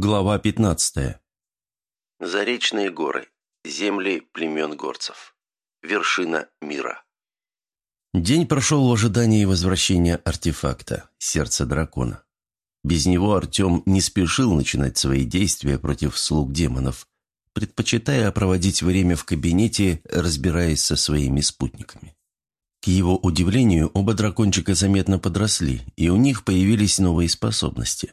Глава 15. Заречные горы. Земли племен горцев. Вершина мира. День прошел в ожидании возвращения артефакта «Сердце дракона». Без него Артем не спешил начинать свои действия против слуг демонов, предпочитая проводить время в кабинете, разбираясь со своими спутниками. К его удивлению, оба дракончика заметно подросли, и у них появились новые способности.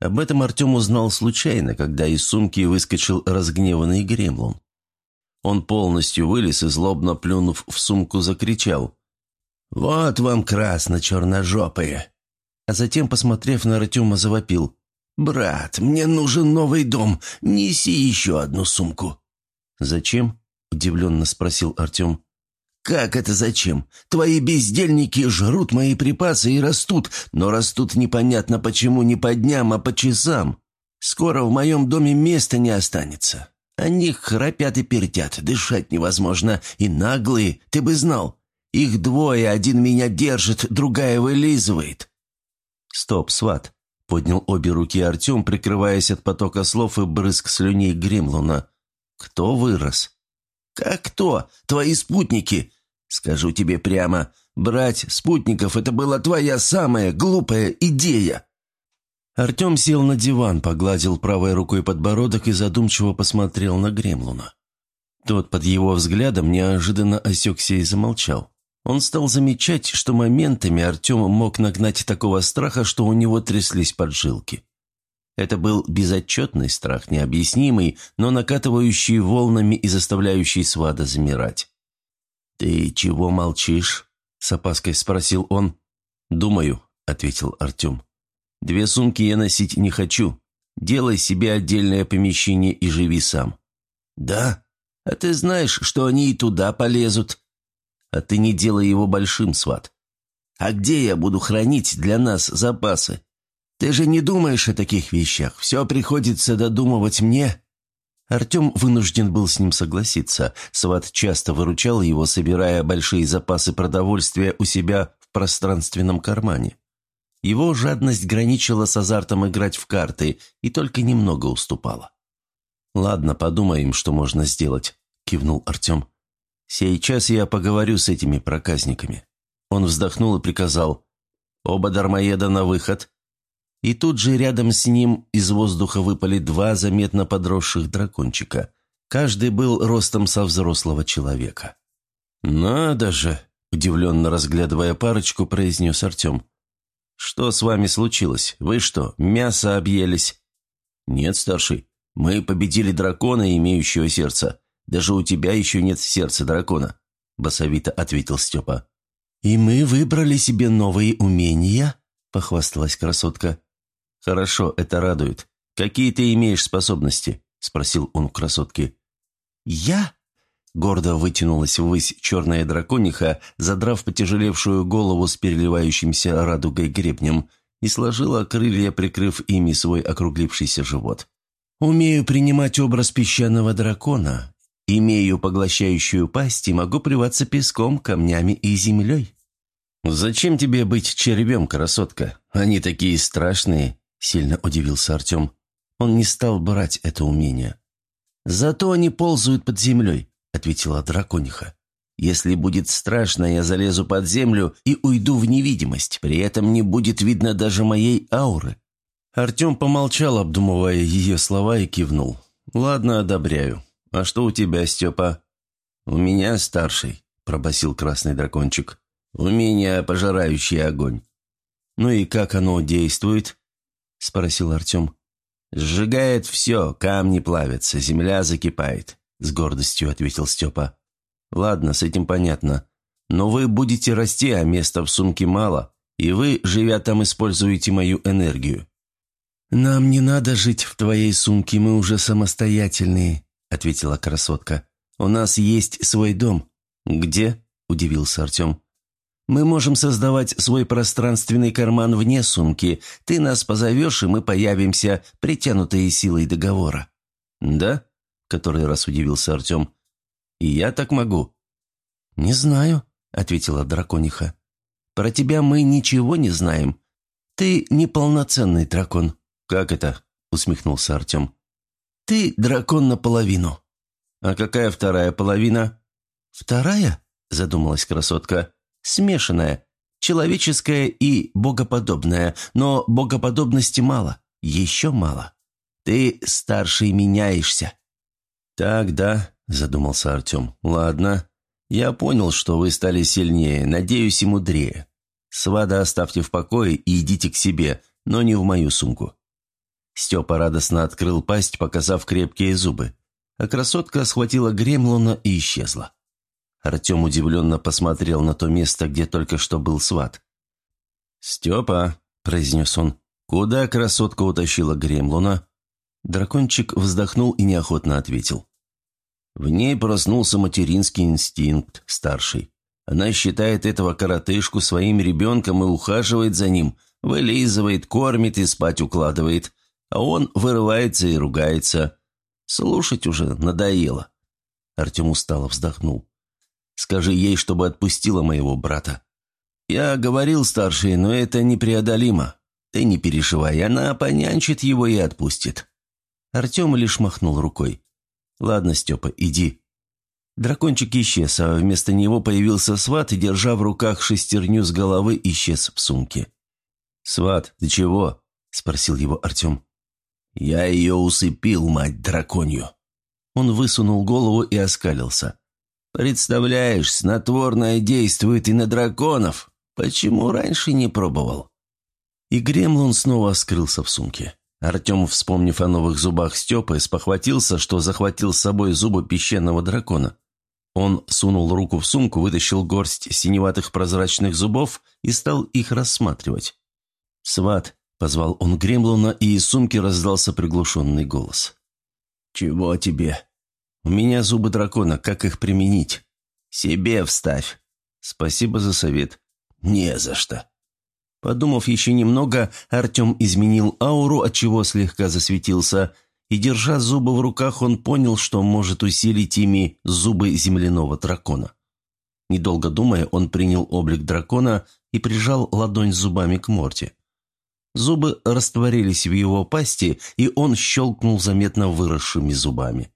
Об этом Артем узнал случайно, когда из сумки выскочил разгневанный гремлун. Он полностью вылез и, злобно плюнув в сумку, закричал «Вот вам красно-черножопые!» А затем, посмотрев на Артема, завопил «Брат, мне нужен новый дом, неси еще одну сумку». «Зачем?» – удивленно спросил Артем. «Как это зачем? Твои бездельники жрут мои припасы и растут, но растут непонятно почему не по дням, а по часам. Скоро в моем доме места не останется. Они храпят и пердят, дышать невозможно, и наглые, ты бы знал. Их двое, один меня держит, другая вылизывает». «Стоп, сват!» — поднял обе руки Артем, прикрываясь от потока слов и брызг слюней Гремлуна. «Кто вырос?» «Как кто? Твои спутники. Скажу тебе прямо, брать спутников – это была твоя самая глупая идея!» Артем сел на диван, погладил правой рукой подбородок и задумчиво посмотрел на Гремлуна. Тот под его взглядом неожиданно осекся и замолчал. Он стал замечать, что моментами Артем мог нагнать такого страха, что у него тряслись поджилки. Это был безотчетный страх, необъяснимый, но накатывающий волнами и заставляющий свада замирать. «Ты чего молчишь?» – с опаской спросил он. «Думаю», – ответил Артем. «Две сумки я носить не хочу. Делай себе отдельное помещение и живи сам». «Да? А ты знаешь, что они и туда полезут?» «А ты не делай его большим, сват». «А где я буду хранить для нас запасы? Ты же не думаешь о таких вещах. Все приходится додумывать мне». Артем вынужден был с ним согласиться. Сват часто выручал его, собирая большие запасы продовольствия у себя в пространственном кармане. Его жадность граничила с азартом играть в карты и только немного уступала. «Ладно, подумаем, что можно сделать», – кивнул Артем. «Сейчас я поговорю с этими проказниками». Он вздохнул и приказал. «Оба дармоеда на выход. И тут же рядом с ним из воздуха выпали два заметно подросших дракончика. Каждый был ростом со взрослого человека. «Надо же!» – удивленно разглядывая парочку, произнес Артем. «Что с вами случилось? Вы что, мясо объелись?» «Нет, старший, мы победили дракона, имеющего сердце. Даже у тебя еще нет сердца дракона», – басовито ответил Степа. «И мы выбрали себе новые умения?» – похвасталась красотка. «Хорошо, это радует. Какие ты имеешь способности?» – спросил он красотки. «Я?» – гордо вытянулась ввысь черная дракониха, задрав потяжелевшую голову с переливающимся радугой гребнем, и сложила крылья, прикрыв ими свой округлившийся живот. «Умею принимать образ песчаного дракона, имею поглощающую пасть и могу плеваться песком, камнями и землей». «Зачем тебе быть червем, красотка? Они такие страшные – сильно удивился Артем. Он не стал брать это умение. «Зато они ползают под землей», – ответила дракониха. «Если будет страшно, я залезу под землю и уйду в невидимость. При этом не будет видно даже моей ауры». Артем помолчал, обдумывая ее слова, и кивнул. «Ладно, одобряю. А что у тебя, Степа?» «У меня старший», – пробасил красный дракончик. «У меня пожирающий огонь». «Ну и как оно действует?» – спросил Артем. «Сжигает все, камни плавятся, земля закипает», – с гордостью ответил Степа. «Ладно, с этим понятно. Но вы будете расти, а места в сумке мало, и вы, живя там, используете мою энергию». «Нам не надо жить в твоей сумке, мы уже самостоятельные», – ответила красотка. «У нас есть свой дом». «Где?» – удивился Артем. Мы можем создавать свой пространственный карман вне сумки. Ты нас позовешь, и мы появимся, притянутые силой договора». «Да?» – который раз удивился Артем. «И я так могу». «Не знаю», – ответила дракониха. «Про тебя мы ничего не знаем. Ты неполноценный дракон». «Как это?» – усмехнулся Артем. «Ты дракон наполовину». «А какая вторая половина?» «Вторая?» – задумалась красотка. «Смешанная. Человеческая и богоподобная. Но богоподобности мало. Еще мало. Ты старший меняешься». «Так, да», – задумался Артем. «Ладно. Я понял, что вы стали сильнее, надеюсь, и мудрее. Свада оставьте в покое и идите к себе, но не в мою сумку». Степа радостно открыл пасть, показав крепкие зубы. А красотка схватила гремлуна и исчезла. Артем удивленно посмотрел на то место, где только что был сват. «Степа», — произнес он, — «куда красотка утащила гремлуна?» Дракончик вздохнул и неохотно ответил. В ней проснулся материнский инстинкт, старший. Она считает этого коротышку своим ребенком и ухаживает за ним, вылизывает, кормит и спать укладывает а он вырывается и ругается. Слушать уже надоело. Артем устало вздохнул. «Скажи ей, чтобы отпустила моего брата». «Я говорил, старший, но это непреодолимо. Ты не переживай, она понянчит его и отпустит». Артем лишь махнул рукой. «Ладно, Степа, иди». Дракончик исчез, а вместо него появился сват и, держа в руках шестерню с головы, исчез в сумке. «Сват, ты чего?» – спросил его Артем. «Я ее усыпил, мать драконью!» Он высунул голову и оскалился. «Представляешь, снотворное действует и на драконов. Почему раньше не пробовал?» И Гремлун снова скрылся в сумке. Артем, вспомнив о новых зубах Степы, спохватился, что захватил с собой зубы песчаного дракона. Он сунул руку в сумку, вытащил горсть синеватых прозрачных зубов и стал их рассматривать. «Сват, Позвал он Гремлуна, и из сумки раздался приглушенный голос. «Чего тебе?» «У меня зубы дракона, как их применить?» «Себе вставь». «Спасибо за совет». «Не за что». Подумав еще немного, Артем изменил ауру, отчего слегка засветился, и, держа зубы в руках, он понял, что может усилить ими зубы земляного дракона. Недолго думая, он принял облик дракона и прижал ладонь зубами к морде. Зубы растворились в его пасти, и он щелкнул заметно выросшими зубами.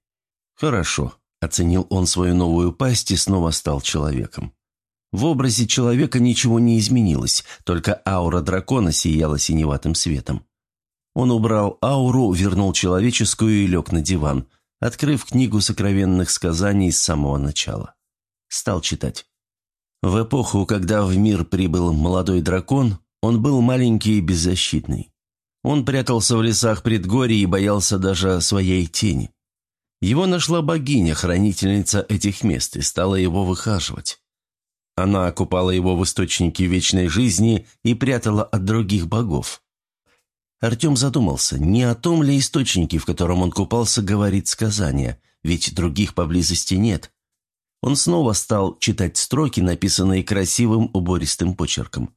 «Хорошо», – оценил он свою новую пасть и снова стал человеком. В образе человека ничего не изменилось, только аура дракона сияла синеватым светом. Он убрал ауру, вернул человеческую и лег на диван, открыв книгу сокровенных сказаний с самого начала. Стал читать. В эпоху, когда в мир прибыл молодой дракон, он был маленький и беззащитный. Он прятался в лесах предгорий и боялся даже своей тени. Его нашла богиня, хранительница этих мест, и стала его выхаживать. Она окупала его в источнике вечной жизни и прятала от других богов. Артем задумался, не о том ли источнике, в котором он купался, говорит сказание, ведь других поблизости нет. Он снова стал читать строки, написанные красивым убористым почерком.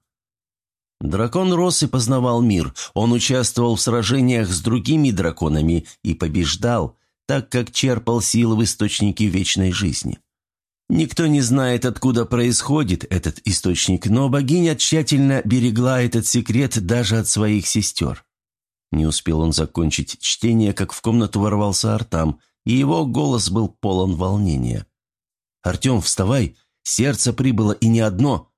Дракон рос и познавал мир. Он участвовал в сражениях с другими драконами и побеждал, так как черпал силы в источнике вечной жизни. Никто не знает, откуда происходит этот источник, но богиня тщательно берегла этот секрет даже от своих сестер. Не успел он закончить чтение, как в комнату ворвался Артам, и его голос был полон волнения. «Артем, вставай! Сердце прибыло и не одно!»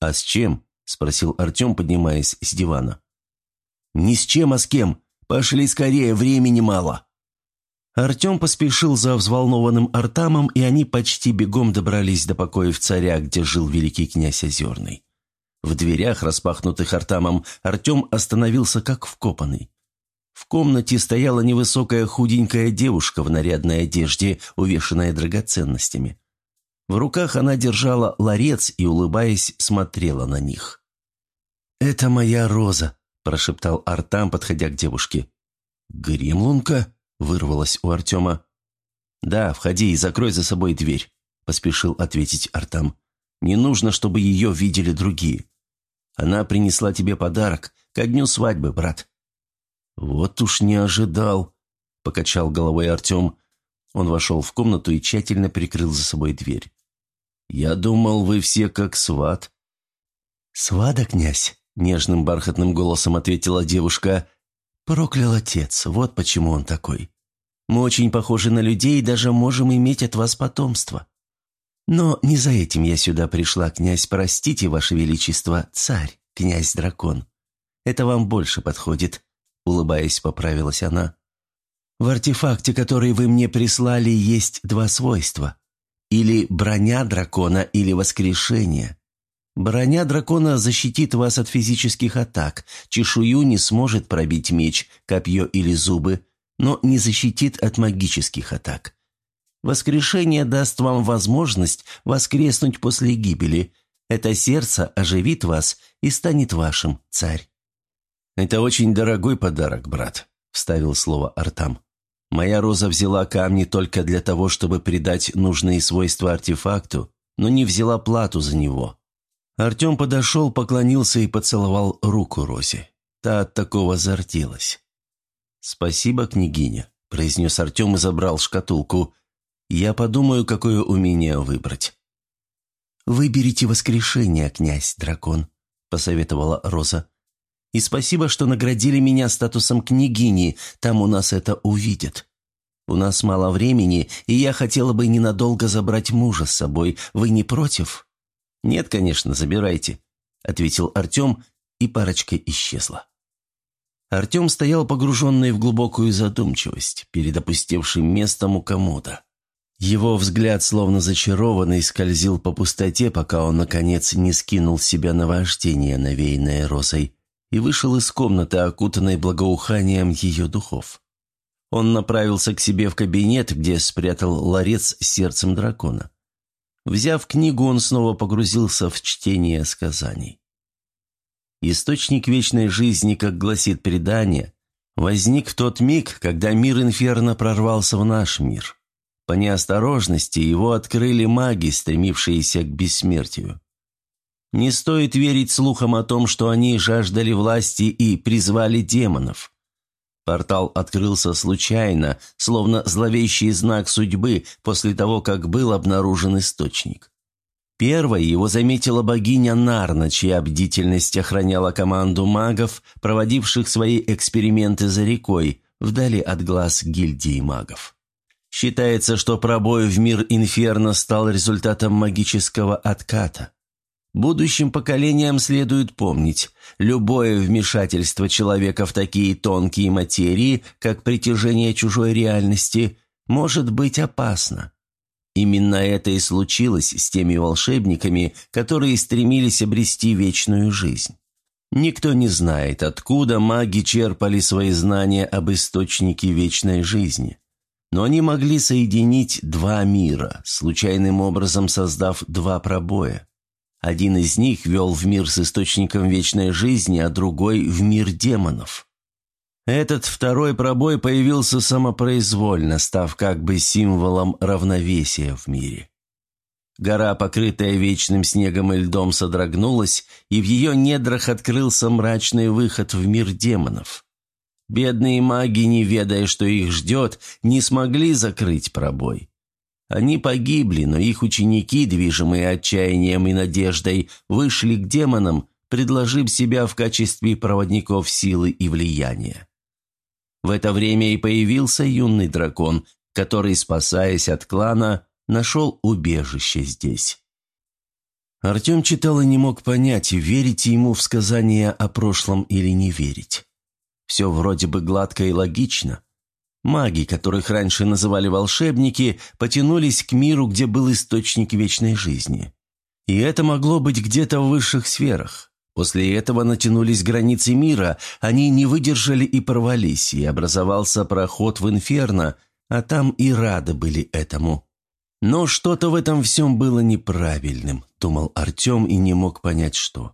«А с чем?» – спросил Артем, поднимаясь с дивана. «Ни с чем, а с кем. Пошли скорее, времени мало». Артем поспешил за взволнованным Артамом, и они почти бегом добрались до покоев царя, где жил великий князь Озерный. В дверях, распахнутых Артамом, Артем остановился как вкопанный. В комнате стояла невысокая худенькая девушка в нарядной одежде, увешанная драгоценностями. В руках она держала ларец и, улыбаясь, смотрела на них. «Это моя роза», – прошептал Артам, подходя к девушке. «Гремлунка?» – вырвалась у Артема. «Да, входи и закрой за собой дверь», – поспешил ответить Артам. «Не нужно, чтобы ее видели другие. Она принесла тебе подарок ко дню свадьбы, брат». «Вот уж не ожидал», – покачал головой Артем. Он вошел в комнату и тщательно прикрыл за собой дверь. «Я думал, вы все как сват». «Свада, князь?» – нежным бархатным голосом ответила девушка. Проклял отец, вот почему он такой. Мы очень похожи на людей и даже можем иметь от вас потомство. Но не за этим я сюда пришла, князь, простите, ваше величество, царь, князь-дракон. Это вам больше подходит», — улыбаясь, поправилась она. «В артефакте, который вы мне прислали, есть два свойства. Или броня дракона, или воскрешение. Броня дракона защитит вас от физических атак, чешую не сможет пробить меч, копье или зубы, но не защитит от магических атак. Воскрешение даст вам возможность воскреснуть после гибели. Это сердце оживит вас и станет вашим, царь. «Это очень дорогой подарок, брат», — вставил слово Артам. «Моя роза взяла камни только для того, чтобы придать нужные свойства артефакту, но не взяла плату за него». Артем подошел, поклонился и поцеловал руку Розе. Та от такого зардилась. «Спасибо, княгиня», – произнес Артем и забрал шкатулку. «Я подумаю, какое умение выбрать». «Выберите воскрешение, князь-дракон», – посоветовала Роза. «И спасибо, что наградили меня статусом княгини, там у нас это увидят. У нас мало времени, и я хотела бы ненадолго забрать мужа с собой. Вы не против?» «Нет, конечно, забирайте», – ответил Артем, и парочка исчезла. Артем стоял погруженный в глубокую задумчивость перед опустевшим местом у комода. Его взгляд, словно зачарованный, скользил по пустоте, пока он, наконец, не скинул себя наваждение, навеянное розой, и вышел из комнаты, окутанной благоуханием ее духов. Он направился к себе в кабинет, где спрятал ларец с сердцем дракона. Взяв книгу, он снова погрузился в чтение сказаний. Источник вечной жизни, как гласит предание, возник в тот миг, когда мир Инферно прорвался в наш мир. По неосторожности его открыли маги, стремившиеся к бессмертию. Не стоит верить слухам о том, что они жаждали власти и призвали демонов. Портал открылся случайно, словно зловещий знак судьбы после того, как был обнаружен источник. Первой его заметила богиня Нарна, чья бдительность охраняла команду магов, проводивших свои эксперименты за рекой, вдали от глаз гильдии магов. Считается, что пробой в мир Инферно стал результатом магического отката. Будущим поколениям следует помнить, любое вмешательство человека в такие тонкие материи, как притяжение чужой реальности, может быть опасно. Именно это и случилось с теми волшебниками, которые стремились обрести вечную жизнь. Никто не знает, откуда маги черпали свои знания об источнике вечной жизни. Но они могли соединить два мира, случайным образом создав два пробоя. Один из них вел в мир с источником вечной жизни, а другой – в мир демонов. Этот второй пробой появился самопроизвольно, став как бы символом равновесия в мире. Гора, покрытая вечным снегом и льдом, содрогнулась, и в ее недрах открылся мрачный выход в мир демонов. Бедные маги, не ведая, что их ждет, не смогли закрыть пробой. Они погибли, но их ученики, движимые отчаянием и надеждой, вышли к демонам, предложив себя в качестве проводников силы и влияния. В это время и появился юный дракон, который, спасаясь от клана, нашел убежище здесь. Артем читал и не мог понять, верить ему в сказания о прошлом или не верить. Все вроде бы гладко и логично. Маги, которых раньше называли волшебники, потянулись к миру, где был источник вечной жизни. И это могло быть где-то в высших сферах. После этого натянулись границы мира, они не выдержали и порвались, и образовался проход в инферно, а там и рады были этому. Но что-то в этом всем было неправильным, думал Артем и не мог понять, что.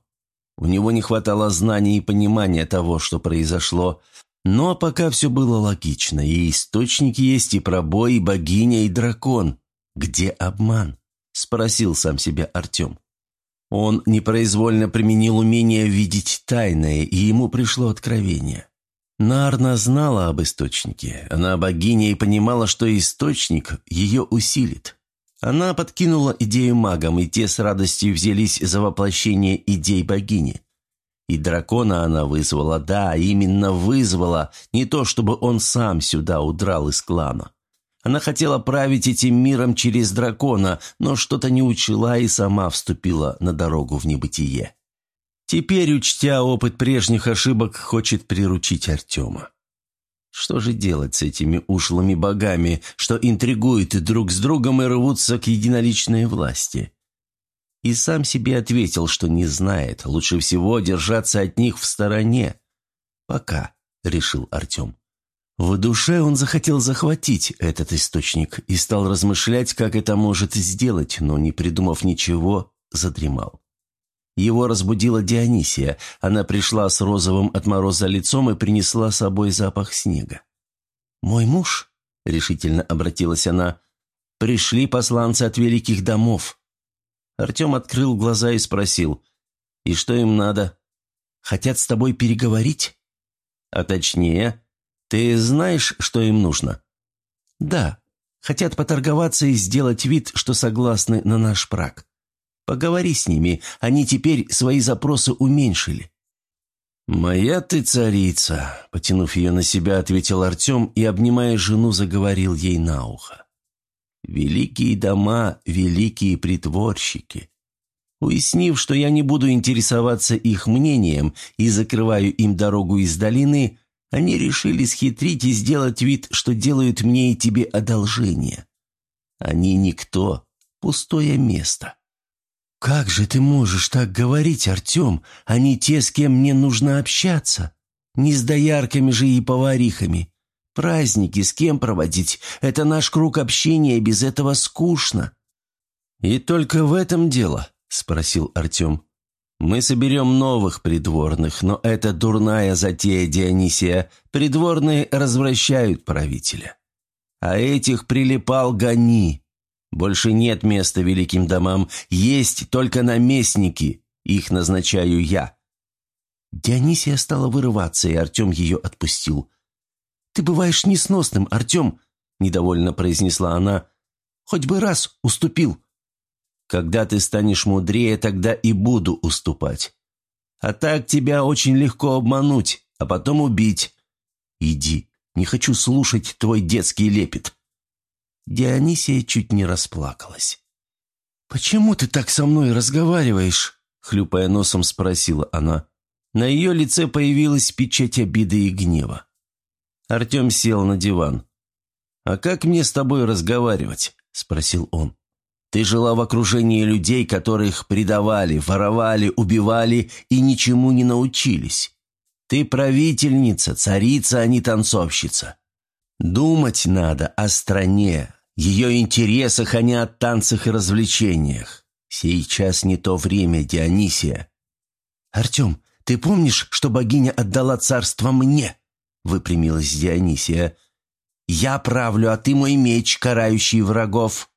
У него не хватало знаний и понимания того, что произошло, но пока все было логично, и источник есть, и пробой, и богиня, и дракон. Где обман? Спросил сам себя Артем. Он непроизвольно применил умение видеть тайное, и ему пришло откровение. Нарна знала об источнике. Она богиня и понимала, что источник ее усилит. Она подкинула идею магам, и те с радостью взялись за воплощение идей богини. И дракона она вызвала, да, именно вызвала, не то чтобы он сам сюда удрал из клана. Она хотела править этим миром через дракона, но что-то не учла и сама вступила на дорогу в небытие. Теперь, учтя опыт прежних ошибок, хочет приручить Артема. Что же делать с этими ушлыми богами, что интригуют друг с другом и рвутся к единоличной власти? И сам себе ответил, что не знает, лучше всего держаться от них в стороне. «Пока», — решил Артем. В душе он захотел захватить этот источник и стал размышлять, как это может сделать, но, не придумав ничего, задремал. Его разбудила Дионисия. Она пришла с розовым от мороза лицом и принесла с собой запах снега. «Мой муж?» — решительно обратилась она. «Пришли посланцы от великих домов». Артем открыл глаза и спросил. «И что им надо? Хотят с тобой переговорить?» «А точнее, ты знаешь, что им нужно?» «Да. Хотят поторговаться и сделать вид, что согласны на наш брак». Поговори с ними, они теперь свои запросы уменьшили». «Моя ты царица», — потянув ее на себя, ответил Артем и, обнимая жену, заговорил ей на ухо. «Великие дома, великие притворщики». Уяснив, что я не буду интересоваться их мнением и закрываю им дорогу из долины, они решили схитрить и сделать вид, что делают мне и тебе одолжение. Они никто, пустое место. «Как же ты можешь так говорить, Артем? Они те, с кем мне нужно общаться. Не с доярками же и поварихами. Праздники с кем проводить? Это наш круг общения, без этого скучно». «И только в этом дело?» – спросил Артем. «Мы соберем новых придворных, но это дурная затея Дионисия. Придворные развращают правителя. А этих прилипал гони. Больше нет места великим домам, есть только наместники, их назначаю я». Дионисия стала вырываться, и Артем ее отпустил. «Ты бываешь несносным, Артем», — недовольно произнесла она. «Хоть бы раз уступил». «Когда ты станешь мудрее, тогда и буду уступать. А так тебя очень легко обмануть, а потом убить. Иди, не хочу слушать твой детский лепет». Дионисия чуть не расплакалась. «Почему ты так со мной разговариваешь?» — хлюпая носом спросила она. На ее лице появилась печать обиды и гнева. Артем сел на диван. «А как мне с тобой разговаривать?» — спросил он. «Ты жила в окружении людей, которых предавали, воровали, убивали и ничему не научились. Ты правительница, царица, а не танцовщица. Думать надо о стране, ее интересах, а не о танцах и развлечениях. Сейчас не то время, Дионисия. «Артем, ты помнишь, что богиня отдала царство мне?» — выпрямилась Дионисия. «Я правлю, а ты мой меч, карающий врагов».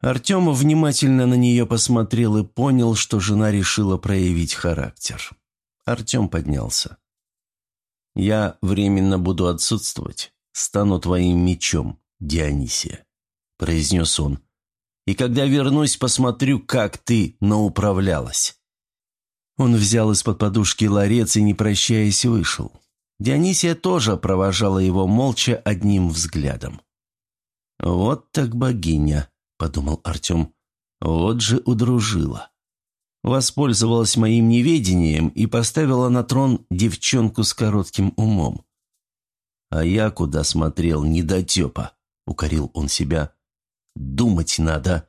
Артем внимательно на нее посмотрел и понял, что жена решила проявить характер. Артем поднялся. «Я временно буду отсутствовать, стану твоим мечом, Дионисия». – произнес он. «И когда вернусь, посмотрю, как ты науправлялась». Он взял из-под подушки ларец и, не прощаясь, вышел. Дионисия тоже провожала его молча одним взглядом. «Вот так богиня», — подумал Артем. «Вот же удружила». Воспользовалась моим неведением и поставила на трон девчонку с коротким умом. «А я куда смотрел, недотепа», — укорил он себя. Думать надо.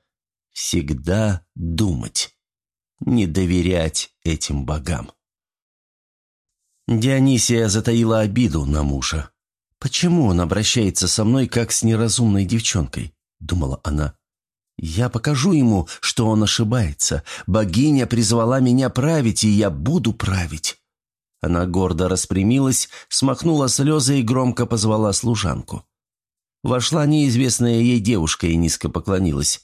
Всегда думать. Не доверять этим богам. Дионисия затаила обиду на мужа. «Почему он обращается со мной, как с неразумной девчонкой?» – думала она. «Я покажу ему, что он ошибается. Богиня призвала меня править, и я буду править». Она гордо распрямилась, смахнула слезы и громко позвала служанку. Вошла неизвестная ей девушка и низко поклонилась.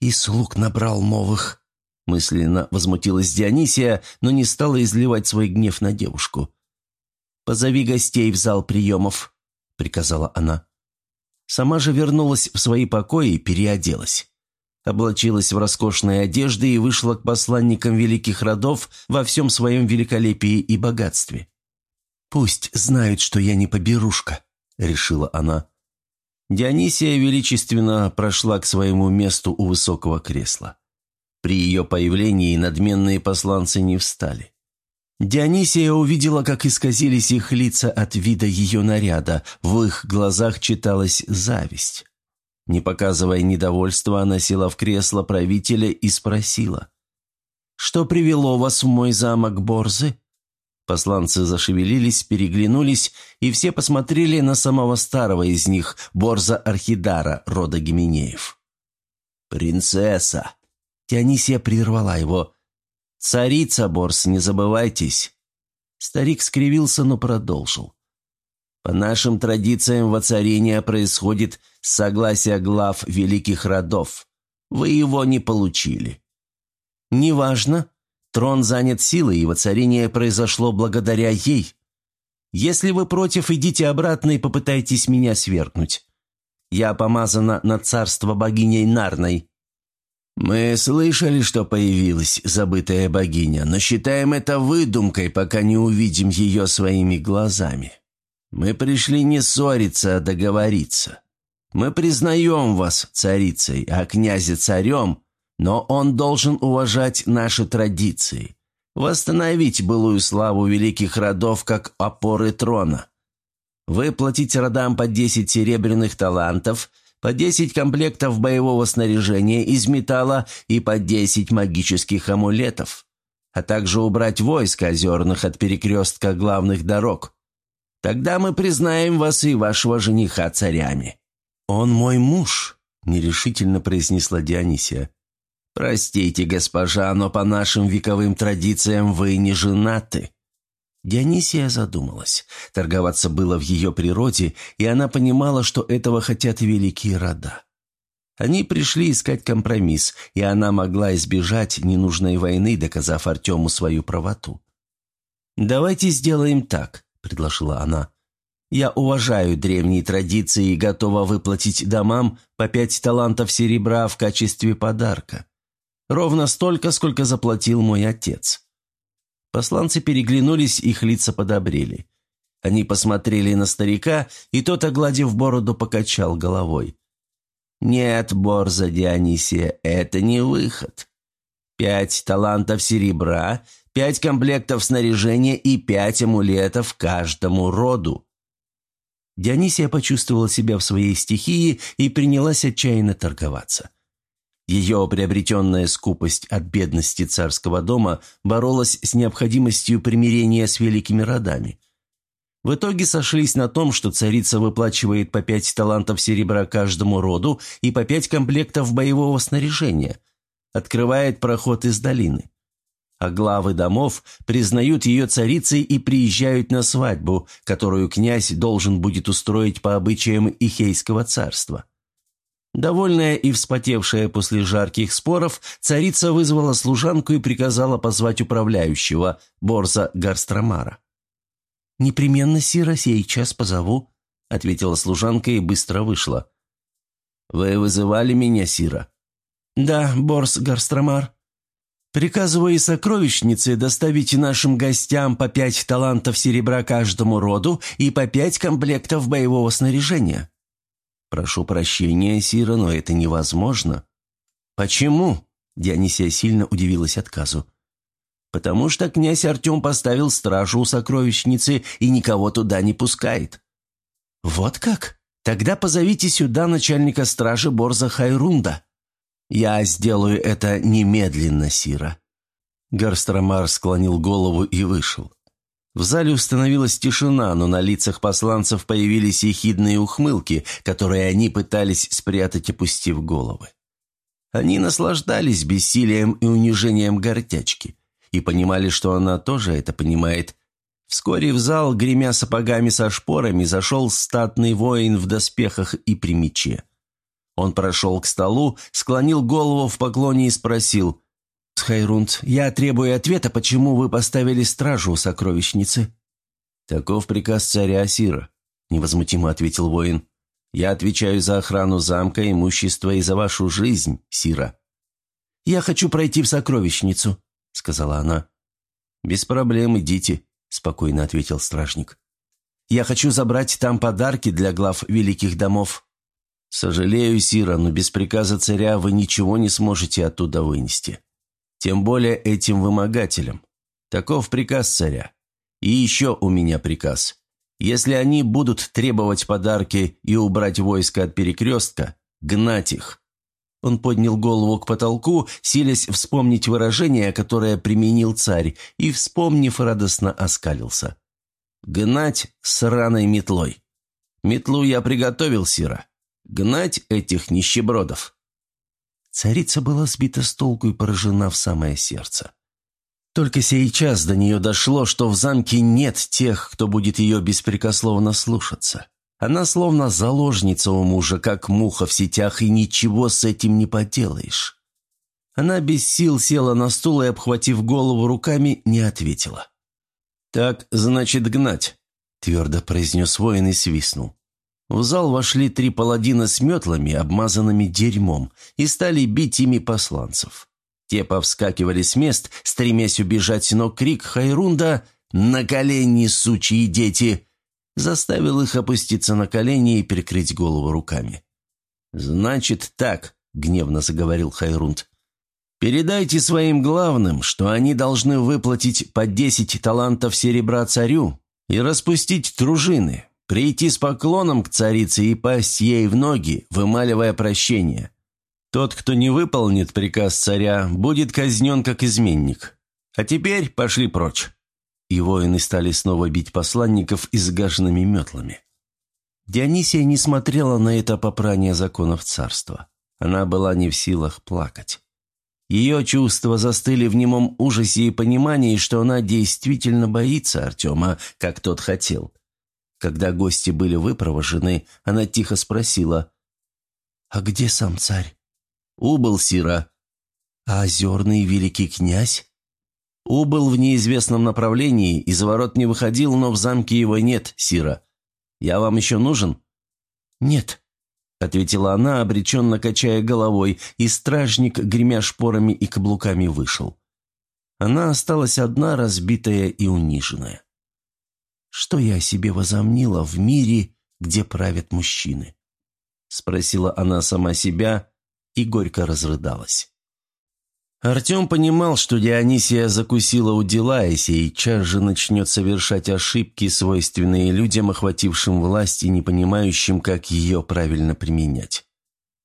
«И слуг набрал новых», — мысленно возмутилась Дионисия, но не стала изливать свой гнев на девушку. «Позови гостей в зал приемов», — приказала она. Сама же вернулась в свои покои и переоделась. облачилась в роскошные одежды и вышла к посланникам великих родов во всем своем великолепии и богатстве. «Пусть знают, что я не поберушка», — решила она. Дионисия величественно прошла к своему месту у высокого кресла. При ее появлении надменные посланцы не встали. Дионисия увидела, как исказились их лица от вида ее наряда, в их глазах читалась зависть. Не показывая недовольства, она села в кресло правителя и спросила. «Что привело вас в мой замок Борзы?» Посланцы зашевелились, переглянулись, и все посмотрели на самого старого из них, Борза Архидара, рода Гименеев. «Принцесса!» Дионисия прервала его. «Царица, Борс, не забывайтесь!» Старик скривился, но продолжил. По нашим традициям воцарение происходит с согласия глав великих родов. Вы его не получили. Неважно. Трон занят силой, и воцарение произошло благодаря ей. Если вы против, идите обратно и попытайтесь меня свергнуть. Я помазана на царство богиней Нарной. Мы слышали, что появилась забытая богиня, но считаем это выдумкой, пока не увидим ее своими глазами. Мы пришли не ссориться, а договориться. Мы признаем вас царицей, а князя царем, но он должен уважать наши традиции, восстановить былую славу великих родов как опоры трона, выплатить родам по десять серебряных талантов, по десять комплектов боевого снаряжения из металла и по десять магических амулетов, а также убрать войско озерных от перекрестка главных дорог. Тогда мы признаем вас и вашего жениха царями». «Он мой муж», — нерешительно произнесла Дионисия. «Простите, госпожа, но по нашим вековым традициям вы не женаты». Дионисия задумалась. Торговаться было в ее природе, и она понимала, что этого хотят великие рода. Они пришли искать компромисс, и она могла избежать ненужной войны, доказав Артему свою правоту. «Давайте сделаем так», – предложила она. «Я уважаю древние традиции и готова выплатить домам по пять талантов серебра в качестве подарка. Ровно столько, сколько заплатил мой отец». Посланцы переглянулись, их лица подобрели. Они посмотрели на старика, и тот, огладив бороду, покачал головой. «Нет, Борза Дионисия, это не выход. Пять талантов серебра пять комплектов снаряжения и пять амулетов каждому роду. Дионисия почувствовала себя в своей стихии и принялась отчаянно торговаться. Ее приобретенная скупость от бедности царского дома боролась с необходимостью примирения с великими родами. В итоге сошлись на том, что царица выплачивает по пять талантов серебра каждому роду и по пять комплектов боевого снаряжения, открывает проход из долины а главы домов признают ее царицей и приезжают на свадьбу, которую князь должен будет устроить по обычаям Ихейского царства. Довольная и вспотевшая после жарких споров, царица вызвала служанку и приказала позвать управляющего, Борза Гарстромара. «Непременно, Сира, сейчас позову», — ответила служанка и быстро вышла. «Вы вызывали меня, Сира?» «Да, Борс Гарстромар», Приказываю сокровищнице доставить нашим гостям по пять талантов серебра каждому роду и по пять комплектов боевого снаряжения». «Прошу прощения, Сира, но это невозможно». «Почему?» – Дионисия сильно удивилась отказу. «Потому что князь Артем поставил стражу у сокровищницы и никого туда не пускает». «Вот как? Тогда позовите сюда начальника стражи Борза Хайрунда». «Я сделаю это немедленно, Сира». Гарстромар склонил голову и вышел. В зале установилась тишина, но на лицах посланцев появились ехидные ухмылки, которые они пытались спрятать, опустив головы. Они наслаждались бессилием и унижением гордячки и понимали, что она тоже это понимает. Вскоре в зал, гремя сапогами со шпорами, зашел статный воин в доспехах и при мече. Он прошел к столу, склонил голову в поклоне и спросил. «Схайрунд, я требую ответа, почему вы поставили стражу у сокровищницы?» «Таков приказ царя Асира», — невозмутимо ответил воин. Я отвечаю за охрану замка, имущества и за вашу жизнь, Сира». «Я хочу пройти в сокровищницу», — сказала она. «Без проблем, идите», — спокойно ответил стражник. «Я хочу забрать там подарки для глав великих домов». «Сожалею, Сира, но без приказа царя вы ничего не сможете оттуда вынести. Тем более этим вымогателям. Таков приказ царя. И еще у меня приказ. Если они будут требовать подарки и убрать войско от перекрестка, гнать их». Он поднял голову к потолку, силясь вспомнить выражение, которое применил царь, и, вспомнив, радостно оскалился. «Гнать сраной метлой. Метлу я приготовил, Сира. Гнать этих нищебродов». Царица была сбита с толку и поражена в самое сердце. Только сейчас до нее дошло, что в замке нет тех, кто будет ее беспрекословно слушаться. Она словно заложница у мужа, как муха в сетях, и ничего с этим не поделаешь. Она без сил села на стул и, обхватив голову руками, не ответила. «Так, значит, гнать», — твердо произнес воин и свистнул. В зал вошли три паладина с метлами, обмазанными дерьмом, и стали бить ими посланцев. Те повскакивали с мест, стремясь убежать, но крик Хайрунда «На колени, сучьи дети!» заставил их опуститься на колени и перекрыть голову руками. «Значит так», — гневно заговорил Хайрунд, «передайте своим главным, что они должны выплатить по десять талантов серебра царю и распустить дружины, прийти с поклоном к царице и пасть ей в ноги, вымаливая прощение. Тот, кто не выполнит приказ царя, будет казнен как изменник. А теперь пошли прочь». И воины стали снова бить посланников изгаженными метлами. Дионисия не смотрела на это попрание законов царства. Она была не в силах плакать. Ее чувства застыли в немом ужасе и понимании, что она действительно боится Артема, как тот хотел. Когда гости были выпровожены, она тихо спросила, «А где сам царь?» «Убыл, Сира». «А озерный великий князь?» «Убыл в неизвестном направлении, из ворот не выходил, но в замке его нет, Сира. Я вам еще нужен?» «Нет», — ответила она, обреченно качая головой, и стражник, гремя шпорами и каблуками, вышел. Она осталась одна, разбитая и униженная. «Что я себе возомнила в мире, где правят мужчины?» — спросила она сама себя, и горько разрыдалась. Артем понимал, что Дионисия закусила у дела и сейчас же начнет совершать ошибки, свойственные людям, охватившим власть и не понимающим, как ее правильно применять.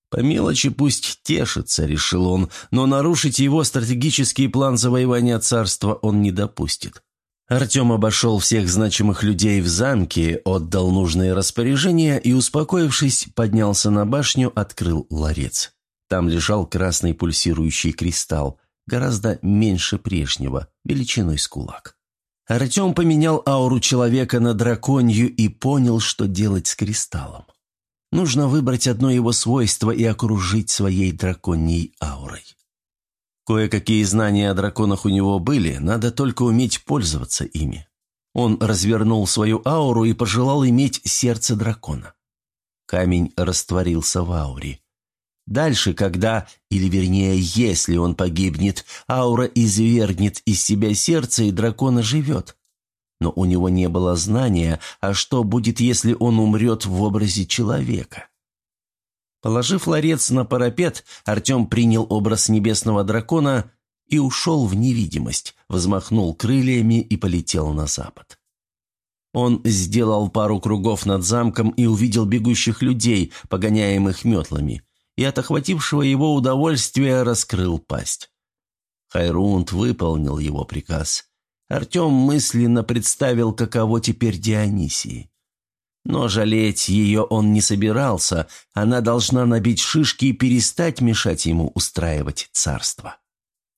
По мелочи пусть тешится, решил он, но нарушить его стратегический план завоевания царства он не допустит. Артем обошел всех значимых людей в замке, отдал нужные распоряжения и, успокоившись, поднялся на башню, открыл ларец. Там лежал красный пульсирующий кристалл, гораздо меньше прежнего, величиной с кулак. Артем поменял ауру человека на драконью и понял, что делать с кристаллом. Нужно выбрать одно его свойство и окружить своей драконьей аурой. Кое-какие знания о драконах у него были, надо только уметь пользоваться ими. Он развернул свою ауру и пожелал иметь сердце дракона. Камень растворился в ауре. Дальше, когда, или вернее, если он погибнет, аура извергнет из себя сердце, и дракон оживет. Но у него не было знания, а что будет, если он умрет в образе человека. Положив ларец на парапет, Артем принял образ небесного дракона и ушел в невидимость, взмахнул крыльями и полетел на запад. Он сделал пару кругов над замком и увидел бегущих людей, погоняемых метлами – и от охватившего его удовольствия раскрыл пасть. Хайрунд выполнил его приказ. Артем мысленно представил, каково теперь Дионисии. Но жалеть ее он не собирался, она должна набить шишки и перестать мешать ему устраивать царство.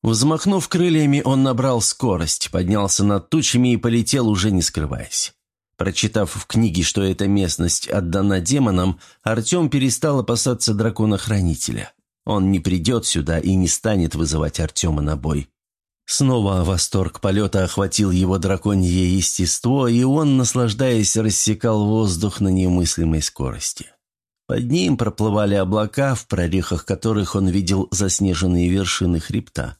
Взмахнув крыльями, он набрал скорость, поднялся над тучами и полетел, уже не скрываясь. Прочитав в книге, что эта местность отдана демонам, Артем перестал опасаться дракона-хранителя. Он не придет сюда и не станет вызывать Артема на бой. Снова восторг полета охватил его драконье естество, и он, наслаждаясь, рассекал воздух на немыслимой скорости. Под ним проплывали облака, в прорехах которых он видел заснеженные вершины хребта.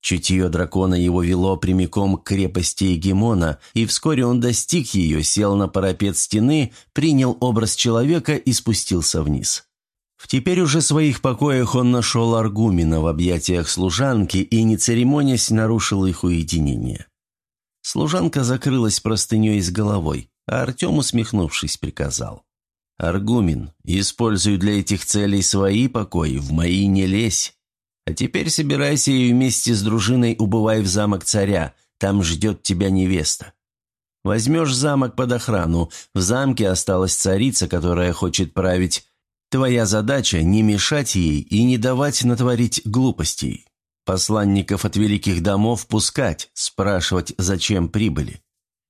Чутье дракона его вело прямиком к крепости Егемона, и вскоре он достиг ее, сел на парапет стены, принял образ человека и спустился вниз. В теперь уже своих покоях он нашел Аргумина в объятиях служанки и, не церемонясь, нарушил их уединение. Служанка закрылась простыней с головой, а Артем, усмехнувшись, приказал. «Аргумин, используй для этих целей свои покои, в мои не лезь. А теперь собирайся и вместе с дружиной убывай в замок царя, там ждет тебя невеста. Возьмешь замок под охрану, в замке осталась царица, которая хочет править. Твоя задача – не мешать ей и не давать натворить глупостей. Посланников от великих домов пускать, спрашивать, зачем прибыли.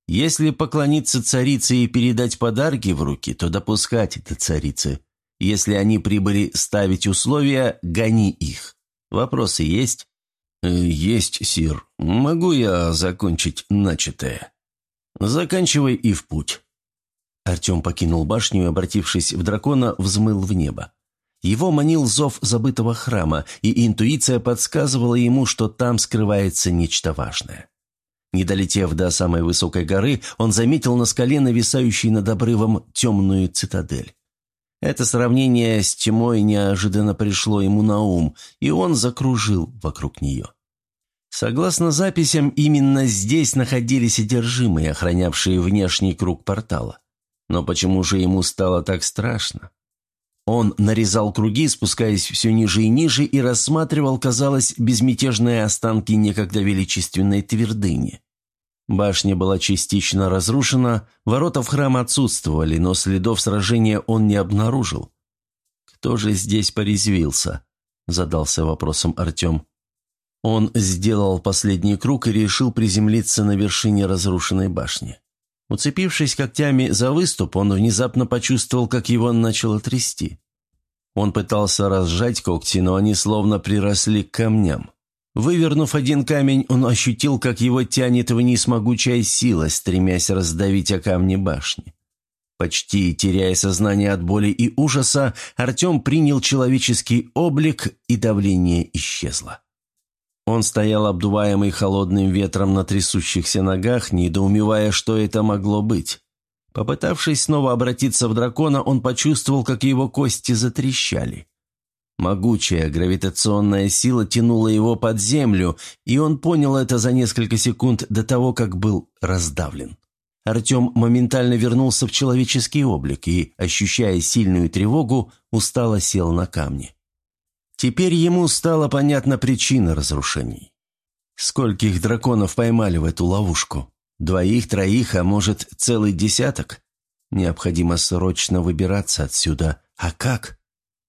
Если поклониться царице и передать подарки в руки, то допускать это царицы. Если они прибыли ставить условия, гони их. Вопросы есть?» «Э, «Есть, Сир. Могу я закончить начатое?» «Заканчивай и в путь». Артем покинул башню и, обратившись в дракона, взмыл в небо. Его манил зов забытого храма, и интуиция подсказывала ему, что там скрывается нечто важное. Не долетев до самой высокой горы, он заметил на скале нависающей над обрывом темную цитадель. Это сравнение с тьмой неожиданно пришло ему на ум, и он закружил вокруг нее. Согласно записям, именно здесь находились одержимые, охранявшие внешний круг портала. Но почему же ему стало так страшно? Он нарезал круги, спускаясь все ниже и ниже, и рассматривал, казалось, безмятежные останки некогда величественной твердыни. Башня была частично разрушена, ворота в храм отсутствовали, но следов сражения он не обнаружил. «Кто же здесь порезвился?» – задался вопросом Артем. Он сделал последний круг и решил приземлиться на вершине разрушенной башни. Уцепившись когтями за выступ, он внезапно почувствовал, как его начало трясти. Он пытался разжать когти, но они словно приросли к камням. Вывернув один камень, он ощутил, как его тянет вниз могучая сила, стремясь раздавить о камни башни. Почти теряя сознание от боли и ужаса, Артем принял человеческий облик, и давление исчезло. Он стоял обдуваемый холодным ветром на трясущихся ногах, недоумевая, что это могло быть. Попытавшись снова обратиться в дракона, он почувствовал, как его кости затрещали. Могучая гравитационная сила тянула его под землю, и он понял это за несколько секунд до того, как был раздавлен. Артем моментально вернулся в человеческий облик и, ощущая сильную тревогу, устало сел на камни. Теперь ему стала понятна причина разрушений. Скольких драконов поймали в эту ловушку? Двоих, троих, а может, целый десяток? Необходимо срочно выбираться отсюда. А как?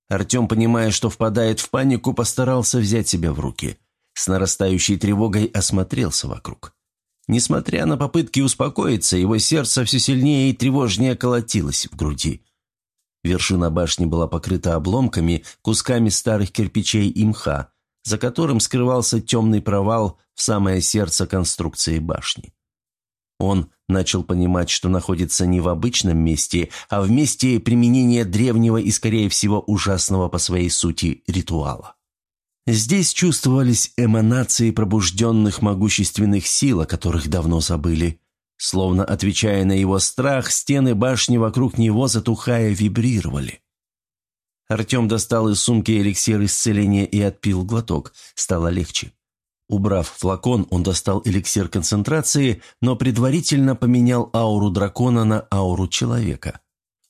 Артем, понимая, что впадает в панику, постарался взять себя в руки. С нарастающей тревогой осмотрелся вокруг. Несмотря на попытки успокоиться, его сердце все сильнее и тревожнее колотилось в груди. Вершина башни была покрыта обломками, кусками старых кирпичей и мха, за которым скрывался темный провал в самое сердце конструкции башни. Он начал понимать, что находится не в обычном месте, а в месте применения древнего и, скорее всего, ужасного по своей сути ритуала. Здесь чувствовались эманации пробужденных могущественных сил, о которых давно забыли. Словно отвечая на его страх, стены башни вокруг него, затухая, вибрировали. Артем достал из сумки эликсир исцеления и отпил глоток. Стало легче. Убрав флакон, он достал эликсир концентрации, но предварительно поменял ауру дракона на ауру человека.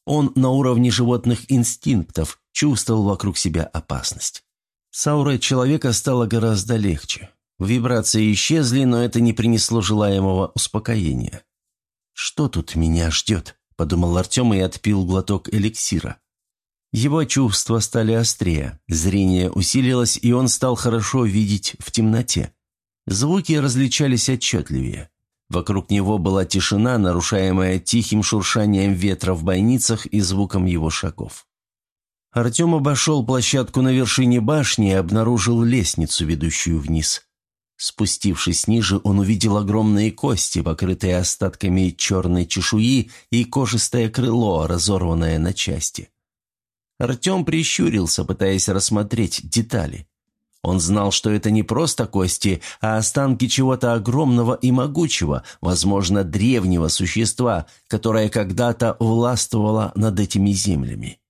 Он на уровне животных инстинктов чувствовал вокруг себя опасность. С аурой человека стало гораздо легче. Вибрации исчезли, но это не принесло желаемого успокоения. «Что тут меня ждет?» – подумал Артем и отпил глоток эликсира. Его чувства стали острее, зрение усилилось, и он стал хорошо видеть в темноте. Звуки различались отчетливее. Вокруг него была тишина, нарушаемая тихим шуршанием ветра в бойницах и звуком его шагов. Артем обошел площадку на вершине башни и обнаружил лестницу, ведущую вниз. Спустившись ниже, он увидел огромные кости, покрытые остатками черной чешуи и кожистое крыло, разорванное на части. Артем прищурился, пытаясь рассмотреть детали. Он знал, что это не просто кости, а останки чего-то огромного и могучего, возможно, древнего существа, которое когда-то властвовало над этими землями.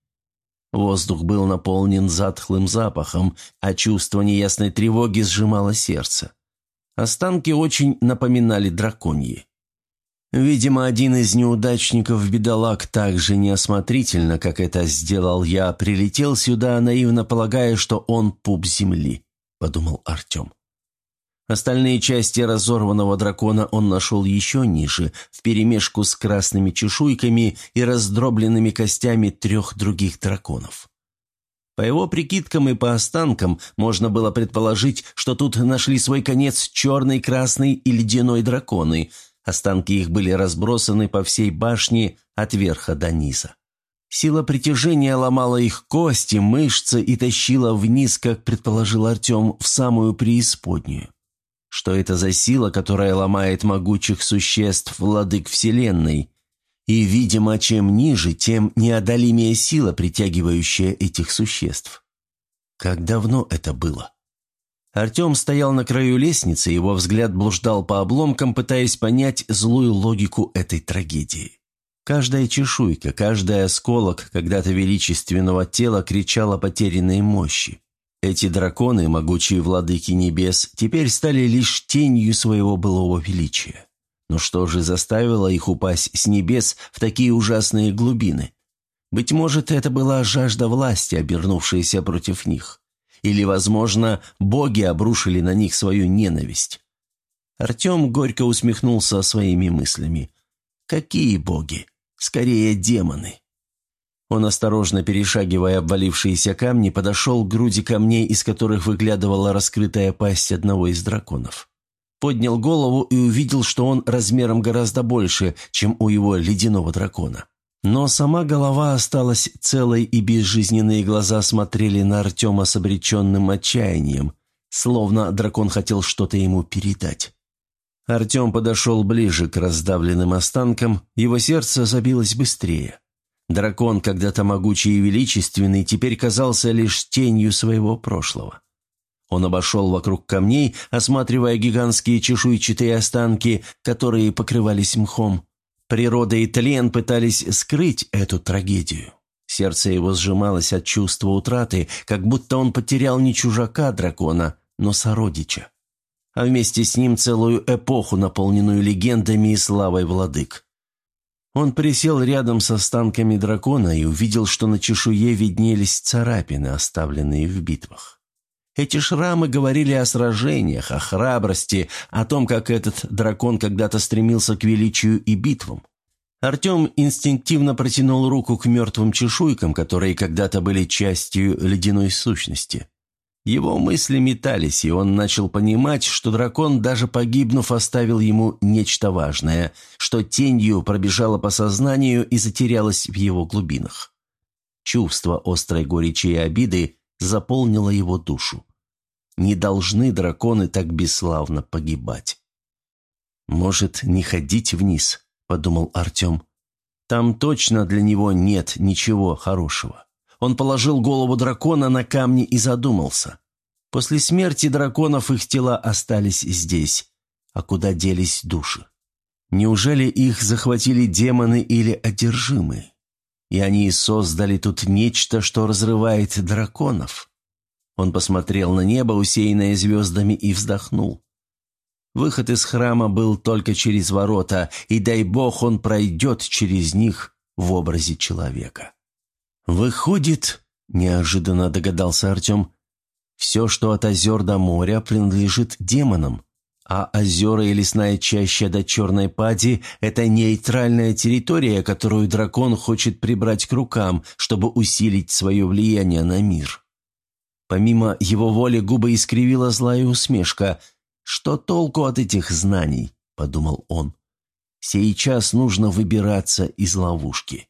Воздух был наполнен затхлым запахом, а чувство неясной тревоги сжимало сердце. Останки очень напоминали драконьи. Видимо, один из неудачников-бедолаг так же неосмотрительно, как это сделал я, прилетел сюда, наивно полагая, что он пуп земли, — подумал Артем. Остальные части разорванного дракона он нашел еще ниже, вперемешку с красными чешуйками и раздробленными костями трех других драконов. По его прикидкам и по останкам можно было предположить, что тут нашли свой конец черный, красный и ледяной драконы — Останки их были разбросаны по всей башне от верха до низа. Сила притяжения ломала их кости, мышцы и тащила вниз, как предположил Артем, в самую преисподнюю. Что это за сила, которая ломает могучих существ, владык Вселенной? И, видимо, чем ниже, тем неодолимее сила, притягивающая этих существ. Как давно это было? Артем стоял на краю лестницы, его взгляд блуждал по обломкам, пытаясь понять злую логику этой трагедии. Каждая чешуйка, каждый осколок когда-то величественного тела кричал о потерянной мощи. Эти драконы, могучие владыки небес, теперь стали лишь тенью своего былого величия. Но что же заставило их упасть с небес в такие ужасные глубины? Быть может, это была жажда власти, обернувшаяся против них. Или, возможно, боги обрушили на них свою ненависть. Артем горько усмехнулся своими мыслями. «Какие боги? Скорее, демоны!» Он, осторожно перешагивая обвалившиеся камни, подошел к груди камней, из которых выглядывала раскрытая пасть одного из драконов. Поднял голову и увидел, что он размером гораздо больше, чем у его ледяного дракона. Но сама голова осталась целой, и безжизненные глаза смотрели на Артема с обреченным отчаянием, словно дракон хотел что-то ему передать. Артем подошел ближе к раздавленным останкам, его сердце забилось быстрее. Дракон, когда-то могучий и величественный, теперь казался лишь тенью своего прошлого. Он обошел вокруг камней, осматривая гигантские чешуйчатые останки, которые покрывались мхом. Природа и тлен пытались скрыть эту трагедию. Сердце его сжималось от чувства утраты, как будто он потерял не чужака дракона, но сородича. А вместе с ним целую эпоху, наполненную легендами и славой владык. Он присел рядом с останками дракона и увидел, что на чешуе виднелись царапины, оставленные в битвах. Эти шрамы говорили о сражениях, о храбрости, о том, как этот дракон когда-то стремился к величию и битвам. Артем инстинктивно протянул руку к мертвым чешуйкам, которые когда-то были частью ледяной сущности. Его мысли метались, и он начал понимать, что дракон, даже погибнув, оставил ему нечто важное, что тенью пробежало по сознанию и затерялось в его глубинах. Чувство острой горечи и обиды заполнила его душу. Не должны драконы так бесславно погибать. «Может, не ходить вниз?» – подумал Артем. «Там точно для него нет ничего хорошего». Он положил голову дракона на камни и задумался. После смерти драконов их тела остались здесь. А куда делись души? Неужели их захватили демоны или одержимые? И они создали тут нечто, что разрывает драконов. Он посмотрел на небо, усеянное звездами, и вздохнул. Выход из храма был только через ворота, и дай бог он пройдет через них в образе человека. «Выходит, — неожиданно догадался Артем, — все, что от озер до моря, принадлежит демонам а озера и лесная чаща до Черной Пади – это нейтральная территория, которую дракон хочет прибрать к рукам, чтобы усилить свое влияние на мир. Помимо его воли губы искривила злая усмешка. «Что толку от этих знаний?» – подумал он. «Сейчас нужно выбираться из ловушки».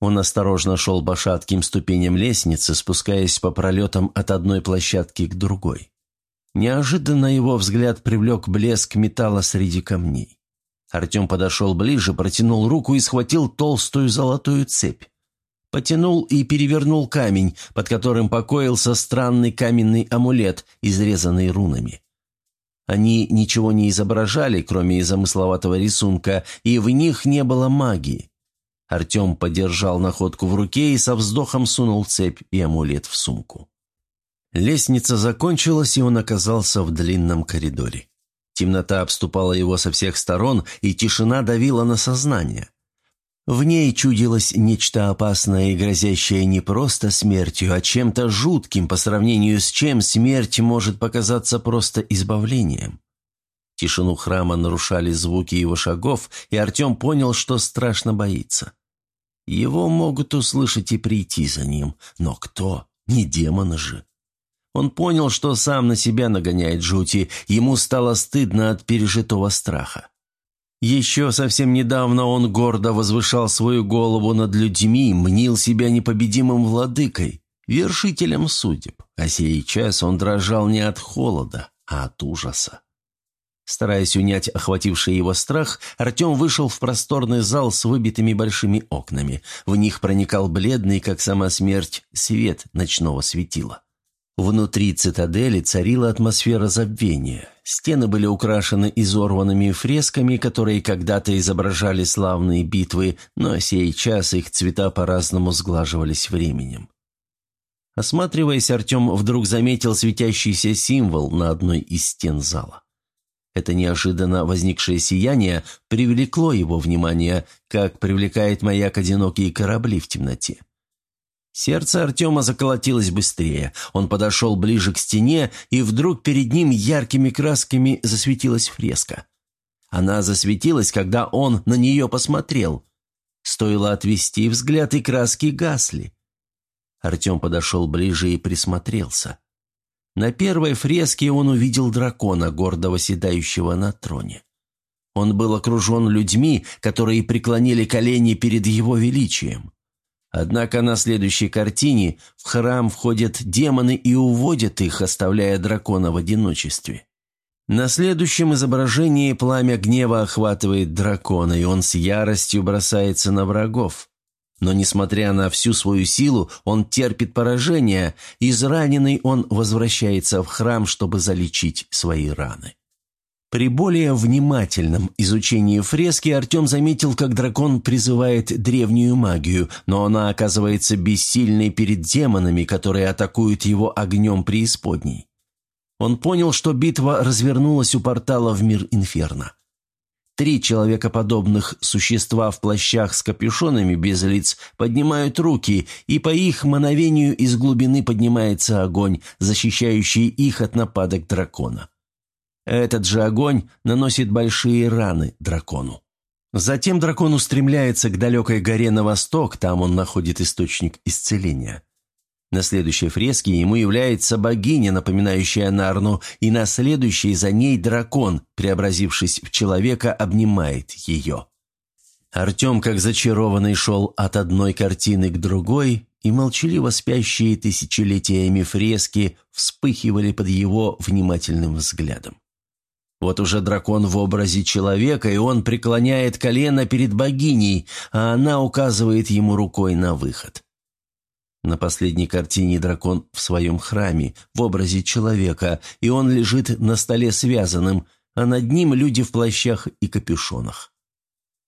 Он осторожно шел по шатким ступеням лестницы, спускаясь по пролетам от одной площадки к другой. Неожиданно его взгляд привлек блеск металла среди камней. Артем подошел ближе, протянул руку и схватил толстую золотую цепь. По потянул и перевернул камень, под которым покоился странный каменный амулет, изрезанный рунами. Они ничего не изображали, кроме замысловатого рисунка, и в них не было магии. Артем подержал находку в руке и со вздохом сунул цепь и амулет в сумку. Лестница закончилась, и он оказался в длинном коридоре. Темнота обступала его со всех сторон, и тишина давила на сознание. В ней чудилось нечто опасное и грозящее не просто смертью, а чем-то жутким, по сравнению с чем смерть может показаться просто избавлением. Тишину храма нарушали звуки его шагов, и Артем понял, что страшно боится. Его могут услышать и прийти за ним, но кто? Не демоны же. Он понял, что сам на себя нагоняет жути, ему стало стыдно от пережитого страха. Еще совсем недавно он гордо возвышал свою голову над людьми, мнил себя непобедимым владыкой, вершителем судеб, а сейчас он дрожал не от холода, а от ужаса. Стараясь унять охвативший его страх, Артем вышел в просторный зал с выбитыми большими окнами. В них проникал бледный, как сама смерть, свет ночного светила. Внутри цитадели царила атмосфера забвения. Стены были украшены изорванными фресками, которые когда-то изображали славные битвы, но сейчас их цвета по-разному сглаживались временем. Осматриваясь, Артем вдруг заметил светящийся символ на одной из стен зала. Это неожиданно возникшее сияние привлекло его внимание, как привлекает маяк одинокие корабли в темноте. Сердце Артема заколотилось быстрее. Он подошел ближе к стене, и вдруг перед ним яркими красками засветилась фреска. Она засветилась, когда он на нее посмотрел. Стоило отвести взгляд, и краски гасли. Артем подошел ближе и присмотрелся. На первой фреске он увидел дракона, гордо восседающего на троне. Он был окружен людьми, которые преклонили колени перед его величием. Однако на следующей картине в храм входят демоны и уводят их, оставляя дракона в одиночестве. На следующем изображении пламя гнева охватывает дракона, и он с яростью бросается на врагов. Но, несмотря на всю свою силу, он терпит поражение, израненный он возвращается в храм, чтобы залечить свои раны. При более внимательном изучении фрески Артем заметил, как дракон призывает древнюю магию, но она оказывается бессильной перед демонами, которые атакуют его огнем преисподней. Он понял, что битва развернулась у портала в мир Инферно. Три человекоподобных существа в плащах с капюшонами без лиц поднимают руки, и по их мановению из глубины поднимается огонь, защищающий их от нападок дракона. Этот же огонь наносит большие раны дракону. Затем дракон устремляется к далекой горе на восток, там он находит источник исцеления. На следующей фреске ему является богиня, напоминающая Нарну, и на следующей за ней дракон, преобразившись в человека, обнимает ее. Артем, как зачарованный, шел от одной картины к другой, и молчаливо спящие тысячелетиями фрески вспыхивали под его внимательным взглядом. Вот уже дракон в образе человека, и он преклоняет колено перед богиней, а она указывает ему рукой на выход. На последней картине дракон в своем храме, в образе человека, и он лежит на столе связанным, а над ним люди в плащах и капюшонах.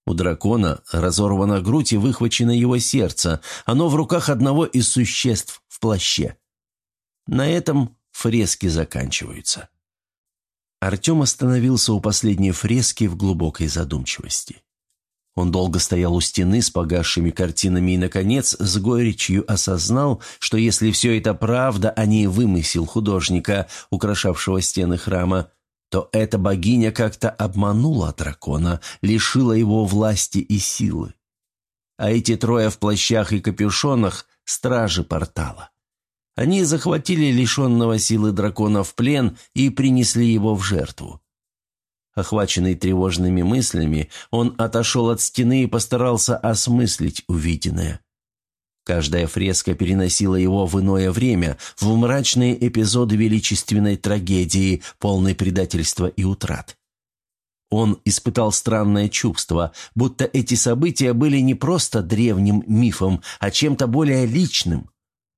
У дракона разорвана грудь и выхвачено его сердце, оно в руках одного из существ в плаще. На этом фрески заканчиваются. Артем остановился у последней фрески в глубокой задумчивости. Он долго стоял у стены с погасшими картинами и, наконец, с горечью осознал, что если все это правда, а не вымысел художника, украшавшего стены храма, то эта богиня как-то обманула дракона, лишила его власти и силы. А эти трое в плащах и капюшонах – стражи портала. Они захватили лишенного силы дракона в плен и принесли его в жертву. Охваченный тревожными мыслями, он отошел от стены и постарался осмыслить увиденное. Каждая фреска переносила его в иное время, в мрачные эпизоды величественной трагедии, полной предательства и утрат. Он испытал странное чувство, будто эти события были не просто древним мифом, а чем-то более личным.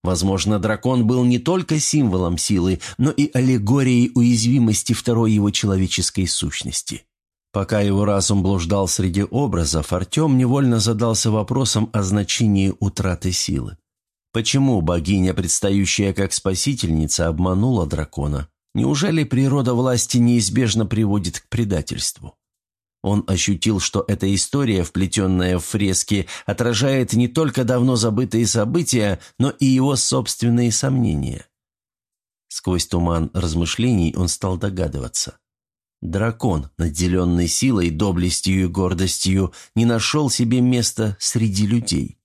Возможно, дракон был не только символом силы, но и аллегорией уязвимости второй его человеческой сущности. Пока его разум блуждал среди образов, Артем невольно задался вопросом о значении утраты силы. Почему богиня, предстающая как спасительница, обманула дракона? Неужели природа власти неизбежно приводит к предательству? Он ощутил, что эта история, вплетенная в фрески, отражает не только давно забытые события, но и его собственные сомнения. Сквозь туман размышлений он стал догадываться. Дракон, наделенный силой, доблестью и гордостью, не нашел себе места среди людей.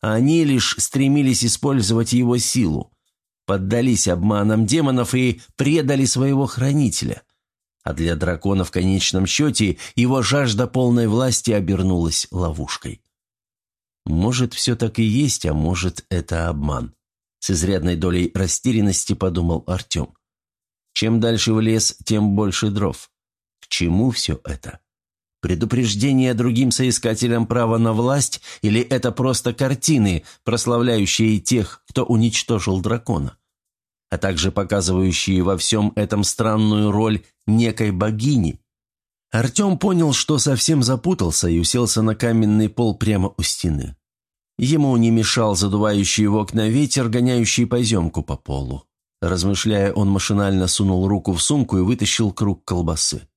Они лишь стремились использовать его силу, поддались обманам демонов и предали своего хранителя. А для дракона в конечном счете его жажда полной власти обернулась ловушкой. Может, все так и есть, а может, это обман. С изрядной долей растерянности подумал Артем. Чем дальше в лес, тем больше дров. К чему все это? Предупреждение другим соискателям права на власть или это просто картины, прославляющие тех, кто уничтожил дракона? А также показывающие во всем этом странную роль некой богини? Артем понял, что совсем запутался и уселся на каменный пол прямо у стены. Ему не мешал задувающий в окна ветер, гоняющий поземку по полу. Размышляя, он машинально сунул руку в сумку и вытащил круг колбасы.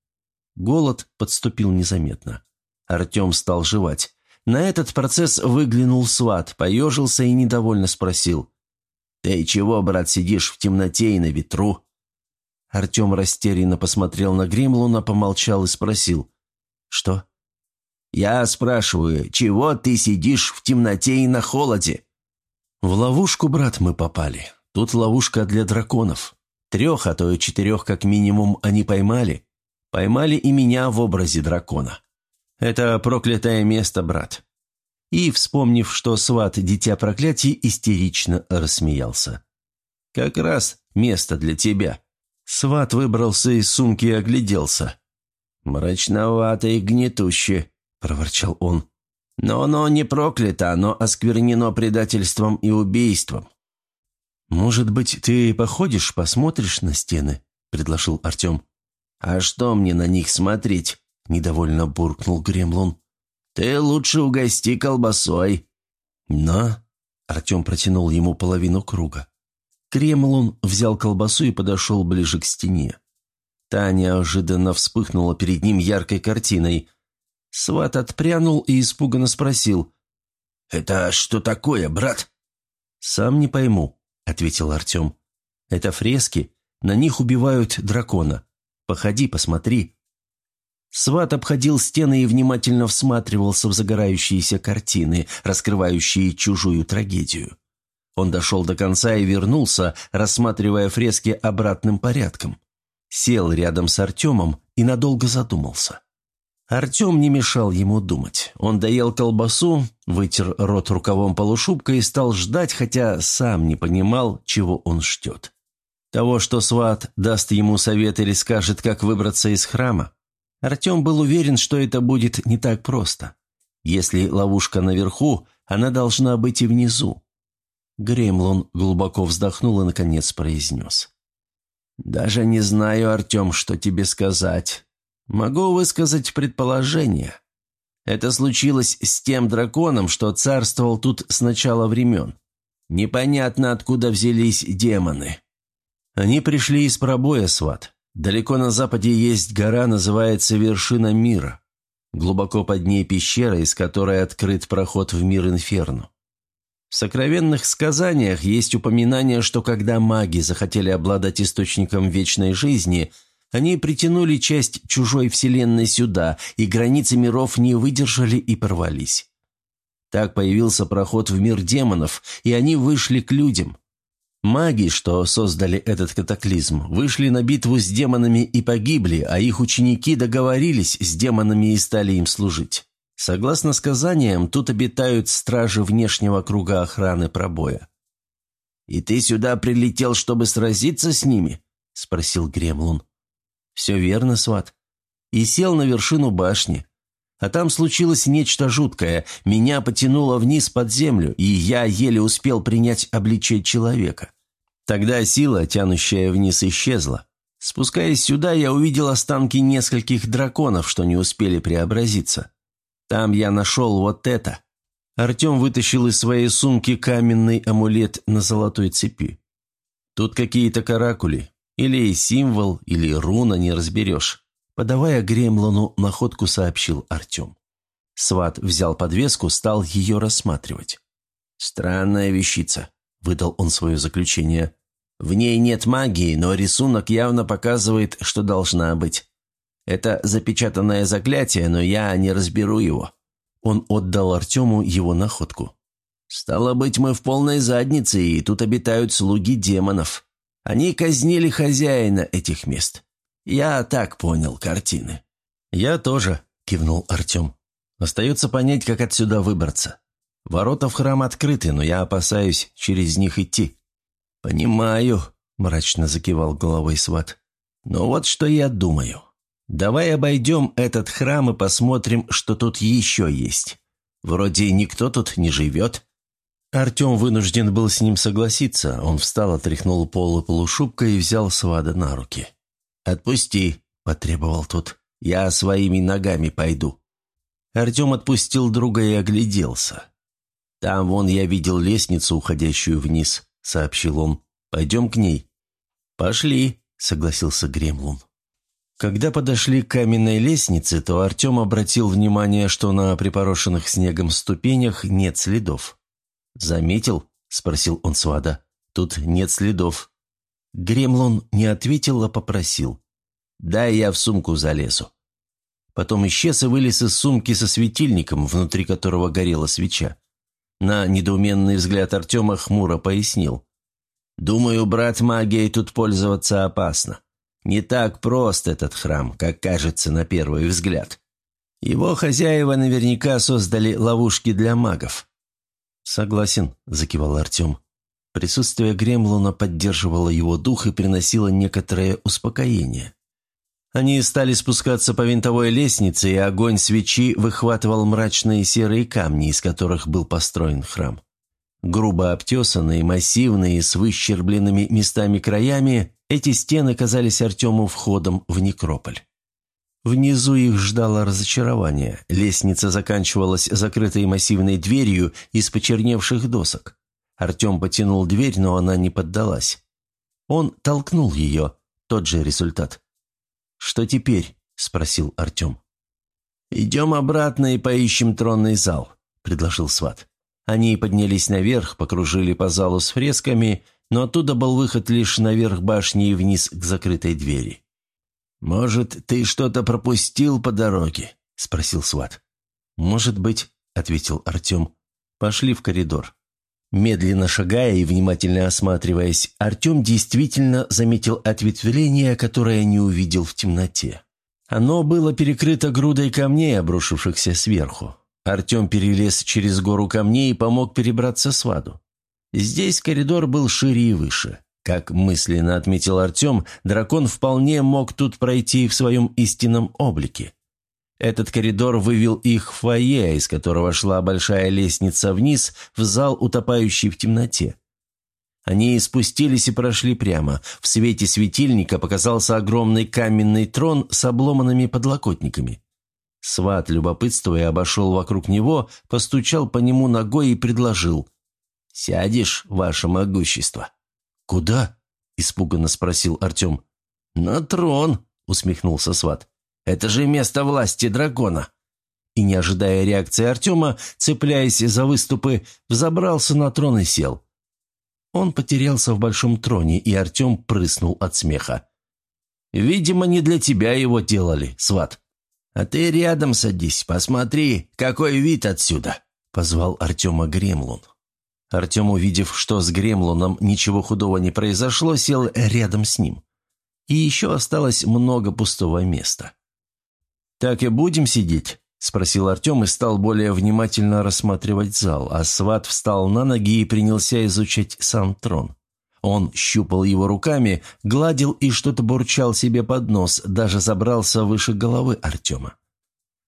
Голод подступил незаметно. Артем стал жевать. На этот процесс выглянул сват, поежился и недовольно спросил. «Ты чего, брат, сидишь в темноте и на ветру?» Артем растерянно посмотрел на Гримлуна, помолчал и спросил. «Что?» «Я спрашиваю, чего ты сидишь в темноте и на холоде?» «В ловушку, брат, мы попали. Тут ловушка для драконов. Трех, а то и четырех как минимум они поймали. Поймали и меня в образе дракона. Это проклятое место, брат». И, вспомнив, что сват – дитя проклятий, истерично рассмеялся. «Как раз место для тебя». Сват выбрался из сумки и огляделся. «Мрачновато и гнетуще», – проворчал он. «Но оно не проклято, оно осквернено предательством и убийством». «Может быть, ты походишь, посмотришь на стены?» – предложил Артем. «А что мне на них смотреть?» – недовольно буркнул Гремлун. «Ты лучше угости колбасой». «На!» – Артем протянул ему половину круга. Кремлун взял колбасу и подошел ближе к стене. Та неожиданно вспыхнула перед ним яркой картиной. Сват отпрянул и испуганно спросил. «Это что такое, брат?» «Сам не пойму», — ответил Артем. «Это фрески. На них убивают дракона. Походи, посмотри». Сват обходил стены и внимательно всматривался в загорающиеся картины, раскрывающие чужую трагедию. Он дошел до конца и вернулся, рассматривая фрески обратным порядком. Сел рядом с Артемом и надолго задумался. Артем не мешал ему думать. Он доел колбасу, вытер рот рукавом полушубка и стал ждать, хотя сам не понимал, чего он ждет. Того, что сват даст ему совет или скажет, как выбраться из храма. Артем был уверен, что это будет не так просто. Если ловушка наверху, она должна быть и внизу. Гремлон глубоко вздохнул и, наконец, произнес. «Даже не знаю, Артем, что тебе сказать. Могу высказать предположение. Это случилось с тем драконом, что царствовал тут с начала времен. Непонятно, откуда взялись демоны. Они пришли из пробоя, сват. Далеко на западе есть гора, называется Вершина Мира. Глубоко под ней пещера, из которой открыт проход в мир Инферно. В сокровенных сказаниях есть упоминание, что когда маги захотели обладать источником вечной жизни, они притянули часть чужой вселенной сюда, и границы миров не выдержали и порвались. Так появился проход в мир демонов, и они вышли к людям. Маги, что создали этот катаклизм, вышли на битву с демонами и погибли, а их ученики договорились с демонами и стали им служить. Согласно сказаниям, тут обитают стражи внешнего круга охраны пробоя. «И ты сюда прилетел, чтобы сразиться с ними?» – спросил Гремлун. «Все верно, сват. и сел на вершину башни. А там случилось нечто жуткое. Меня потянуло вниз под землю, и я еле успел принять обличие человека. Тогда сила, тянущая вниз, исчезла. Спускаясь сюда, я увидел останки нескольких драконов, что не успели преобразиться. Там я нашел вот это. Артем вытащил из своей сумки каменный амулет на золотой цепи. Тут какие-то каракули. Или символ, или руна, не разберешь. Подавая Гремлону находку, сообщил Артем. Сват взял подвеску, стал ее рассматривать. «Странная вещица», — выдал он свое заключение. «В ней нет магии, но рисунок явно показывает, что должна быть. Это запечатанное заклятие, но я не разберу его». Он отдал Артему его находку. «Стало быть, мы в полной заднице, и тут обитают слуги демонов. Они казнили хозяина этих мест. Я так понял картины». «Я тоже», – кивнул Артем. «Остается понять, как отсюда выбраться. Ворота в храм открыты, но я опасаюсь через них идти». «Понимаю», – мрачно закивал головой сват. «Но вот что я думаю. Давай обойдем этот храм и посмотрим, что тут еще есть. Вроде никто тут не живет». Артем вынужден был с ним согласиться. Он встал, отряхнул полы полушубкой и взял свада на руки. «Отпусти», – потребовал тот. «Я своими ногами пойду». Артем отпустил друга и огляделся. «Там вон я видел лестницу, уходящую вниз», – сообщил он. «Пойдем к ней». «Пошли», – согласился Гремлун. Когда подошли к каменной лестнице, то Артем обратил внимание, что на припорошенных снегом ступенях нет следов. «Заметил?» – спросил он Свада. «Тут нет следов». Гремлон не ответил, а попросил. «Дай я в сумку залезу». Потом исчез и вылез из сумки со светильником, внутри которого горела свеча. На недоуменный взгляд Артема хмуро пояснил. «Думаю, брат, магией тут пользоваться опасно. Не так прост этот храм, как кажется на первый взгляд. Его хозяева наверняка создали ловушки для магов». «Согласен», – закивал Артем. Присутствие Гремлуна поддерживало его дух и приносило некоторое успокоение. Они стали спускаться по винтовой лестнице, и огонь свечи выхватывал мрачные серые камни, из которых был построен храм. Грубо обтесанные, массивные, с выщербленными местами краями, эти стены казались Артему входом в некрополь. Внизу их ждало разочарование. Лестница заканчивалась закрытой массивной дверью из почерневших досок. Артем потянул дверь, но она не поддалась. Он толкнул ее. Тот же результат. «Что теперь?» – спросил Артем. «Идем обратно и поищем тронный зал», – предложил Сват. Они поднялись наверх, покружили по залу с фресками, но оттуда был выход лишь наверх башни и вниз к закрытой двери. «Может, ты что-то пропустил по дороге?» – спросил Сват. «Может быть», – ответил Артем. «Пошли в коридор». Медленно шагая и внимательно осматриваясь, Артем действительно заметил ответвление, которое не увидел в темноте. Оно было перекрыто грудой камней, обрушившихся сверху. Артем перелез через гору камней и помог перебраться с ваду. Здесь коридор был шире и выше. Как мысленно отметил Артем, дракон вполне мог тут пройти в своем истинном облике. Этот коридор вывел их в фойе, из которого шла большая лестница вниз, в зал, утопающий в темноте. Они спустились и прошли прямо. В свете светильника показался огромный каменный трон с обломанными подлокотниками. Сват, любопытствуя, обошел вокруг него, постучал по нему ногой и предложил. «Сядешь, ваше могущество?» «Куда?» – испуганно спросил Артем. «На трон», – усмехнулся Сват. Это же место власти дракона!» И, не ожидая реакции Артема, цепляясь за выступы, взобрался на трон и сел. Он потерялся в большом троне, и Артем прыснул от смеха. «Видимо, не для тебя его делали, сват. А ты рядом садись, посмотри, какой вид отсюда!» — позвал Артема Гремлун. Артем, увидев, что с Гремлуном ничего худого не произошло, сел рядом с ним. И еще осталось много пустого места. «Так и будем сидеть?» – спросил Артем и стал более внимательно рассматривать зал, а сват встал на ноги и принялся изучать сам трон. Он щупал его руками, гладил и что-то бурчал себе под нос, даже забрался выше головы Артема.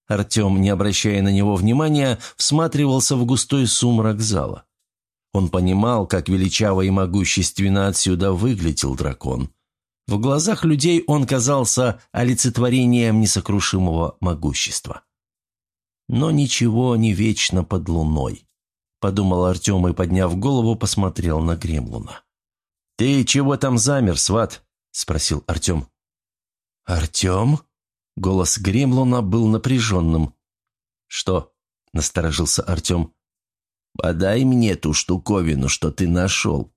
Артем, не обращая на него внимания, всматривался в густой сумрак зала. Он понимал, как величаво и могущественно отсюда выглядел дракон. В глазах людей он казался олицетворением несокрушимого могущества. Но ничего не вечно под луной, подумал Артем и, подняв голову, посмотрел на Гремлуна. «Ты чего там замер, сват?» – спросил Артем. «Артем?» – голос Гремлуна был напряженным. «Что?» – насторожился Артем. «Подай мне ту штуковину, что ты нашел».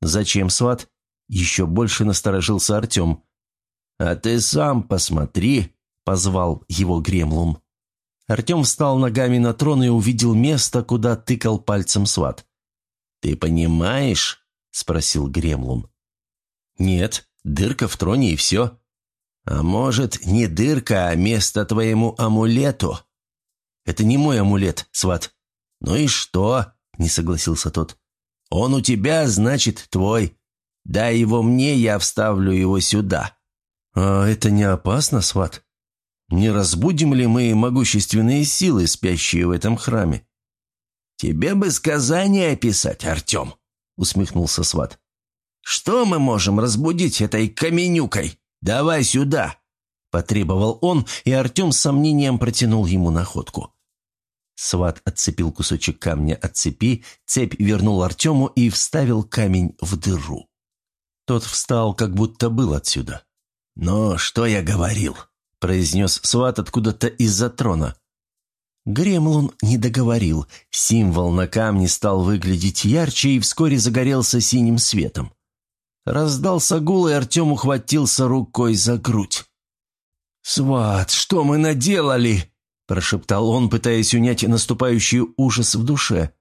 «Зачем, сват?» Еще больше насторожился Артем. «А ты сам посмотри», – позвал его Гремлун. Артем встал ногами на трон и увидел место, куда тыкал пальцем сват. «Ты понимаешь?» – спросил Гремлун. «Нет, дырка в троне и все». «А может, не дырка, а место твоему амулету?» «Это не мой амулет, сват». «Ну и что?» – не согласился тот. «Он у тебя, значит, твой. Дай его мне, я вставлю его сюда». «А это не опасно, сват? Не разбудим ли мы могущественные силы, спящие в этом храме?» «Тебе бы сказание описать, Артем», — усмехнулся сват. «Что мы можем разбудить этой каменюкой? Давай сюда!» Потребовал он, и Артем с сомнением протянул ему находку. Сват отцепил кусочек камня от цепи, цепь вернул Артему и вставил камень в дыру. Тот встал, как будто был отсюда. «Но что я говорил?» – произнес Сват откуда-то из-за трона. Гремлун не договорил. Символ на камне стал выглядеть ярче и вскоре загорелся синим светом. Раздался гул, и Артем ухватился рукой за грудь. «Сват, что мы наделали?» – прошептал он, пытаясь унять наступающий ужас в душе.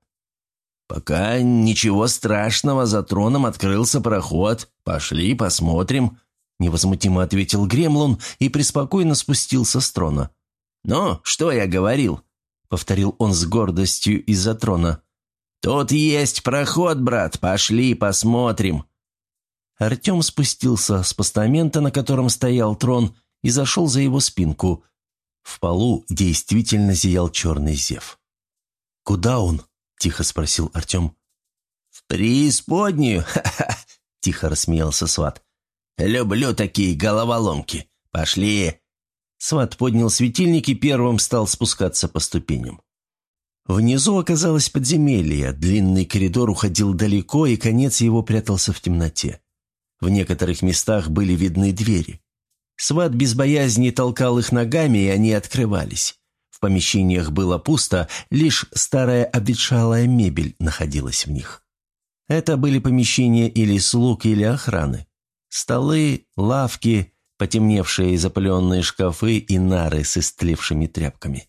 «Пока ничего страшного, за троном открылся проход. Пошли, посмотрим», — невозмутимо ответил Гремлун и преспокойно спустился с трона. «Ну, что я говорил?» — повторил он с гордостью из-за трона. «Тут есть проход, брат, пошли, посмотрим». Артем спустился с постамента, на котором стоял трон, и зашел за его спинку. В полу действительно зиял черный зев. «Куда он?» – тихо спросил Артем. «В преисподнюю? Ха-ха!» – тихо рассмеялся Сват. «Люблю такие головоломки. Пошли!» Сват поднял светильник и первым стал спускаться по ступеням. Внизу оказалось подземелье, длинный коридор уходил далеко, и конец его прятался в темноте. В некоторых местах были видны двери. Сват без боязни толкал их ногами, и они открывались. В помещениях было пусто, лишь старая обветшалая мебель находилась в них. Это были помещения или слуг, или охраны. Столы, лавки, потемневшие и запыленные шкафы и нары с истлевшими тряпками.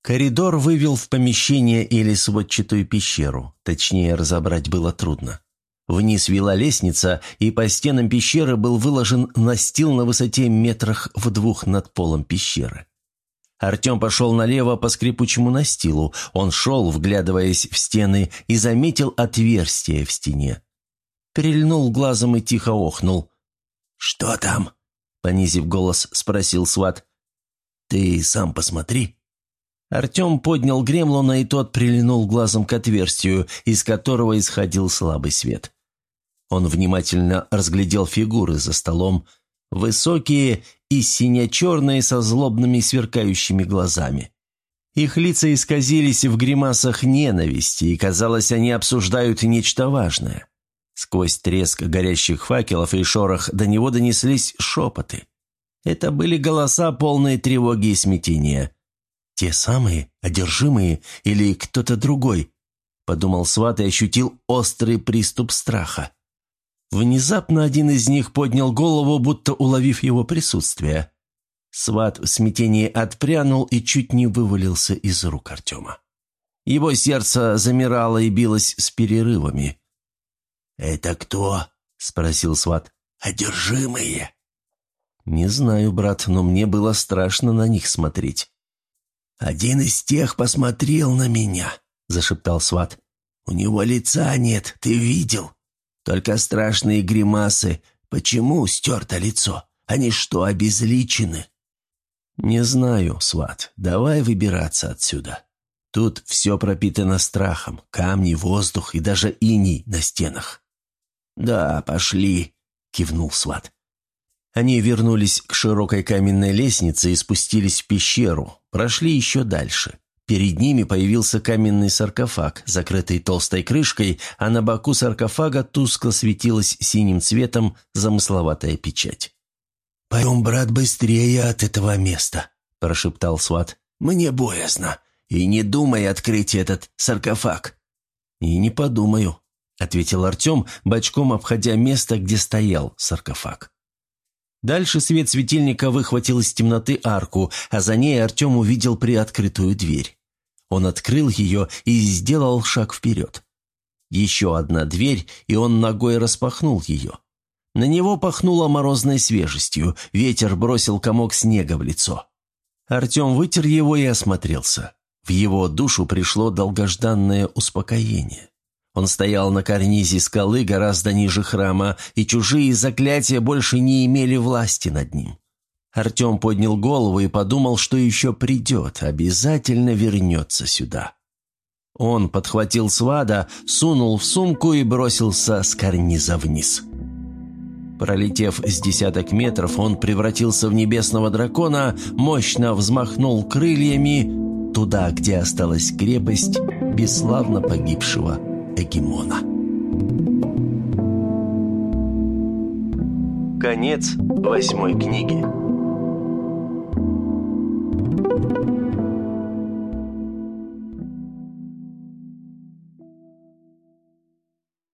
Коридор вывел в помещение или сводчатую пещеру, точнее разобрать было трудно. Вниз вела лестница, и по стенам пещеры был выложен настил на высоте метрах в двух над полом пещеры. Артем пошел налево по скрипучему настилу. Он шел, вглядываясь в стены, и заметил отверстие в стене. Прильнул глазом и тихо охнул. «Что там?» — понизив голос, спросил сват. «Ты сам посмотри». Артем поднял гремлуна, и тот прильнул глазом к отверстию, из которого исходил слабый свет. Он внимательно разглядел фигуры за столом, высокие и сине-черные со злобными сверкающими глазами. Их лица исказились в гримасах ненависти, и, казалось, они обсуждают нечто важное. Сквозь треск горящих факелов и шорох до него донеслись шепоты. Это были голоса, полные тревоги и смятения. «Те самые, одержимые или кто-то другой?» – подумал Сват и ощутил острый приступ страха. Внезапно один из них поднял голову, будто уловив его присутствие. Сват в смятении отпрянул и чуть не вывалился из рук Артема. Его сердце замирало и билось с перерывами. «Это кто?» – спросил Сват. «Одержимые?» «Не знаю, брат, но мне было страшно на них смотреть». «Один из тех посмотрел на меня», – зашептал Сват. «У него лица нет, ты видел? Только страшные гримасы. Почему стерто лицо? Они что, обезличены?» «Не знаю, сват. Давай выбираться отсюда. Тут все пропитано страхом. Камни, воздух и даже иней на стенах». «Да, пошли», — кивнул сват. Они вернулись к широкой каменной лестнице и спустились в пещеру, прошли еще дальше. Перед ними появился каменный саркофаг, закрытый толстой крышкой, а на боку саркофага тускло светилась синим цветом замысловатая печать. «Пойдем, брат, быстрее от этого места», – прошептал сват. «Мне боязно. И не думай открыть этот саркофаг». «И не подумаю», – ответил Артем, бочком обходя место, где стоял саркофаг. Дальше свет светильника выхватил из темноты арку, а за ней Артем увидел приоткрытую дверь. Он открыл ее и сделал шаг вперед. Еще одна дверь, и он ногой распахнул ее. На него пахнуло морозной свежестью, ветер бросил комок снега в лицо. Артем вытер его и осмотрелся. В его душу пришло долгожданное успокоение. Он стоял на карнизе скалы гораздо ниже храма, и чужие заклятия больше не имели власти над ним. Артем поднял голову и подумал, что еще придет, обязательно вернется сюда. Он подхватил свада, сунул в сумку и бросился с карниза вниз. Пролетев с десяток метров, он превратился в небесного дракона, мощно взмахнул крыльями туда, где осталась крепость бесславно погибшего Эгемона. Конец восьмой книги. thank you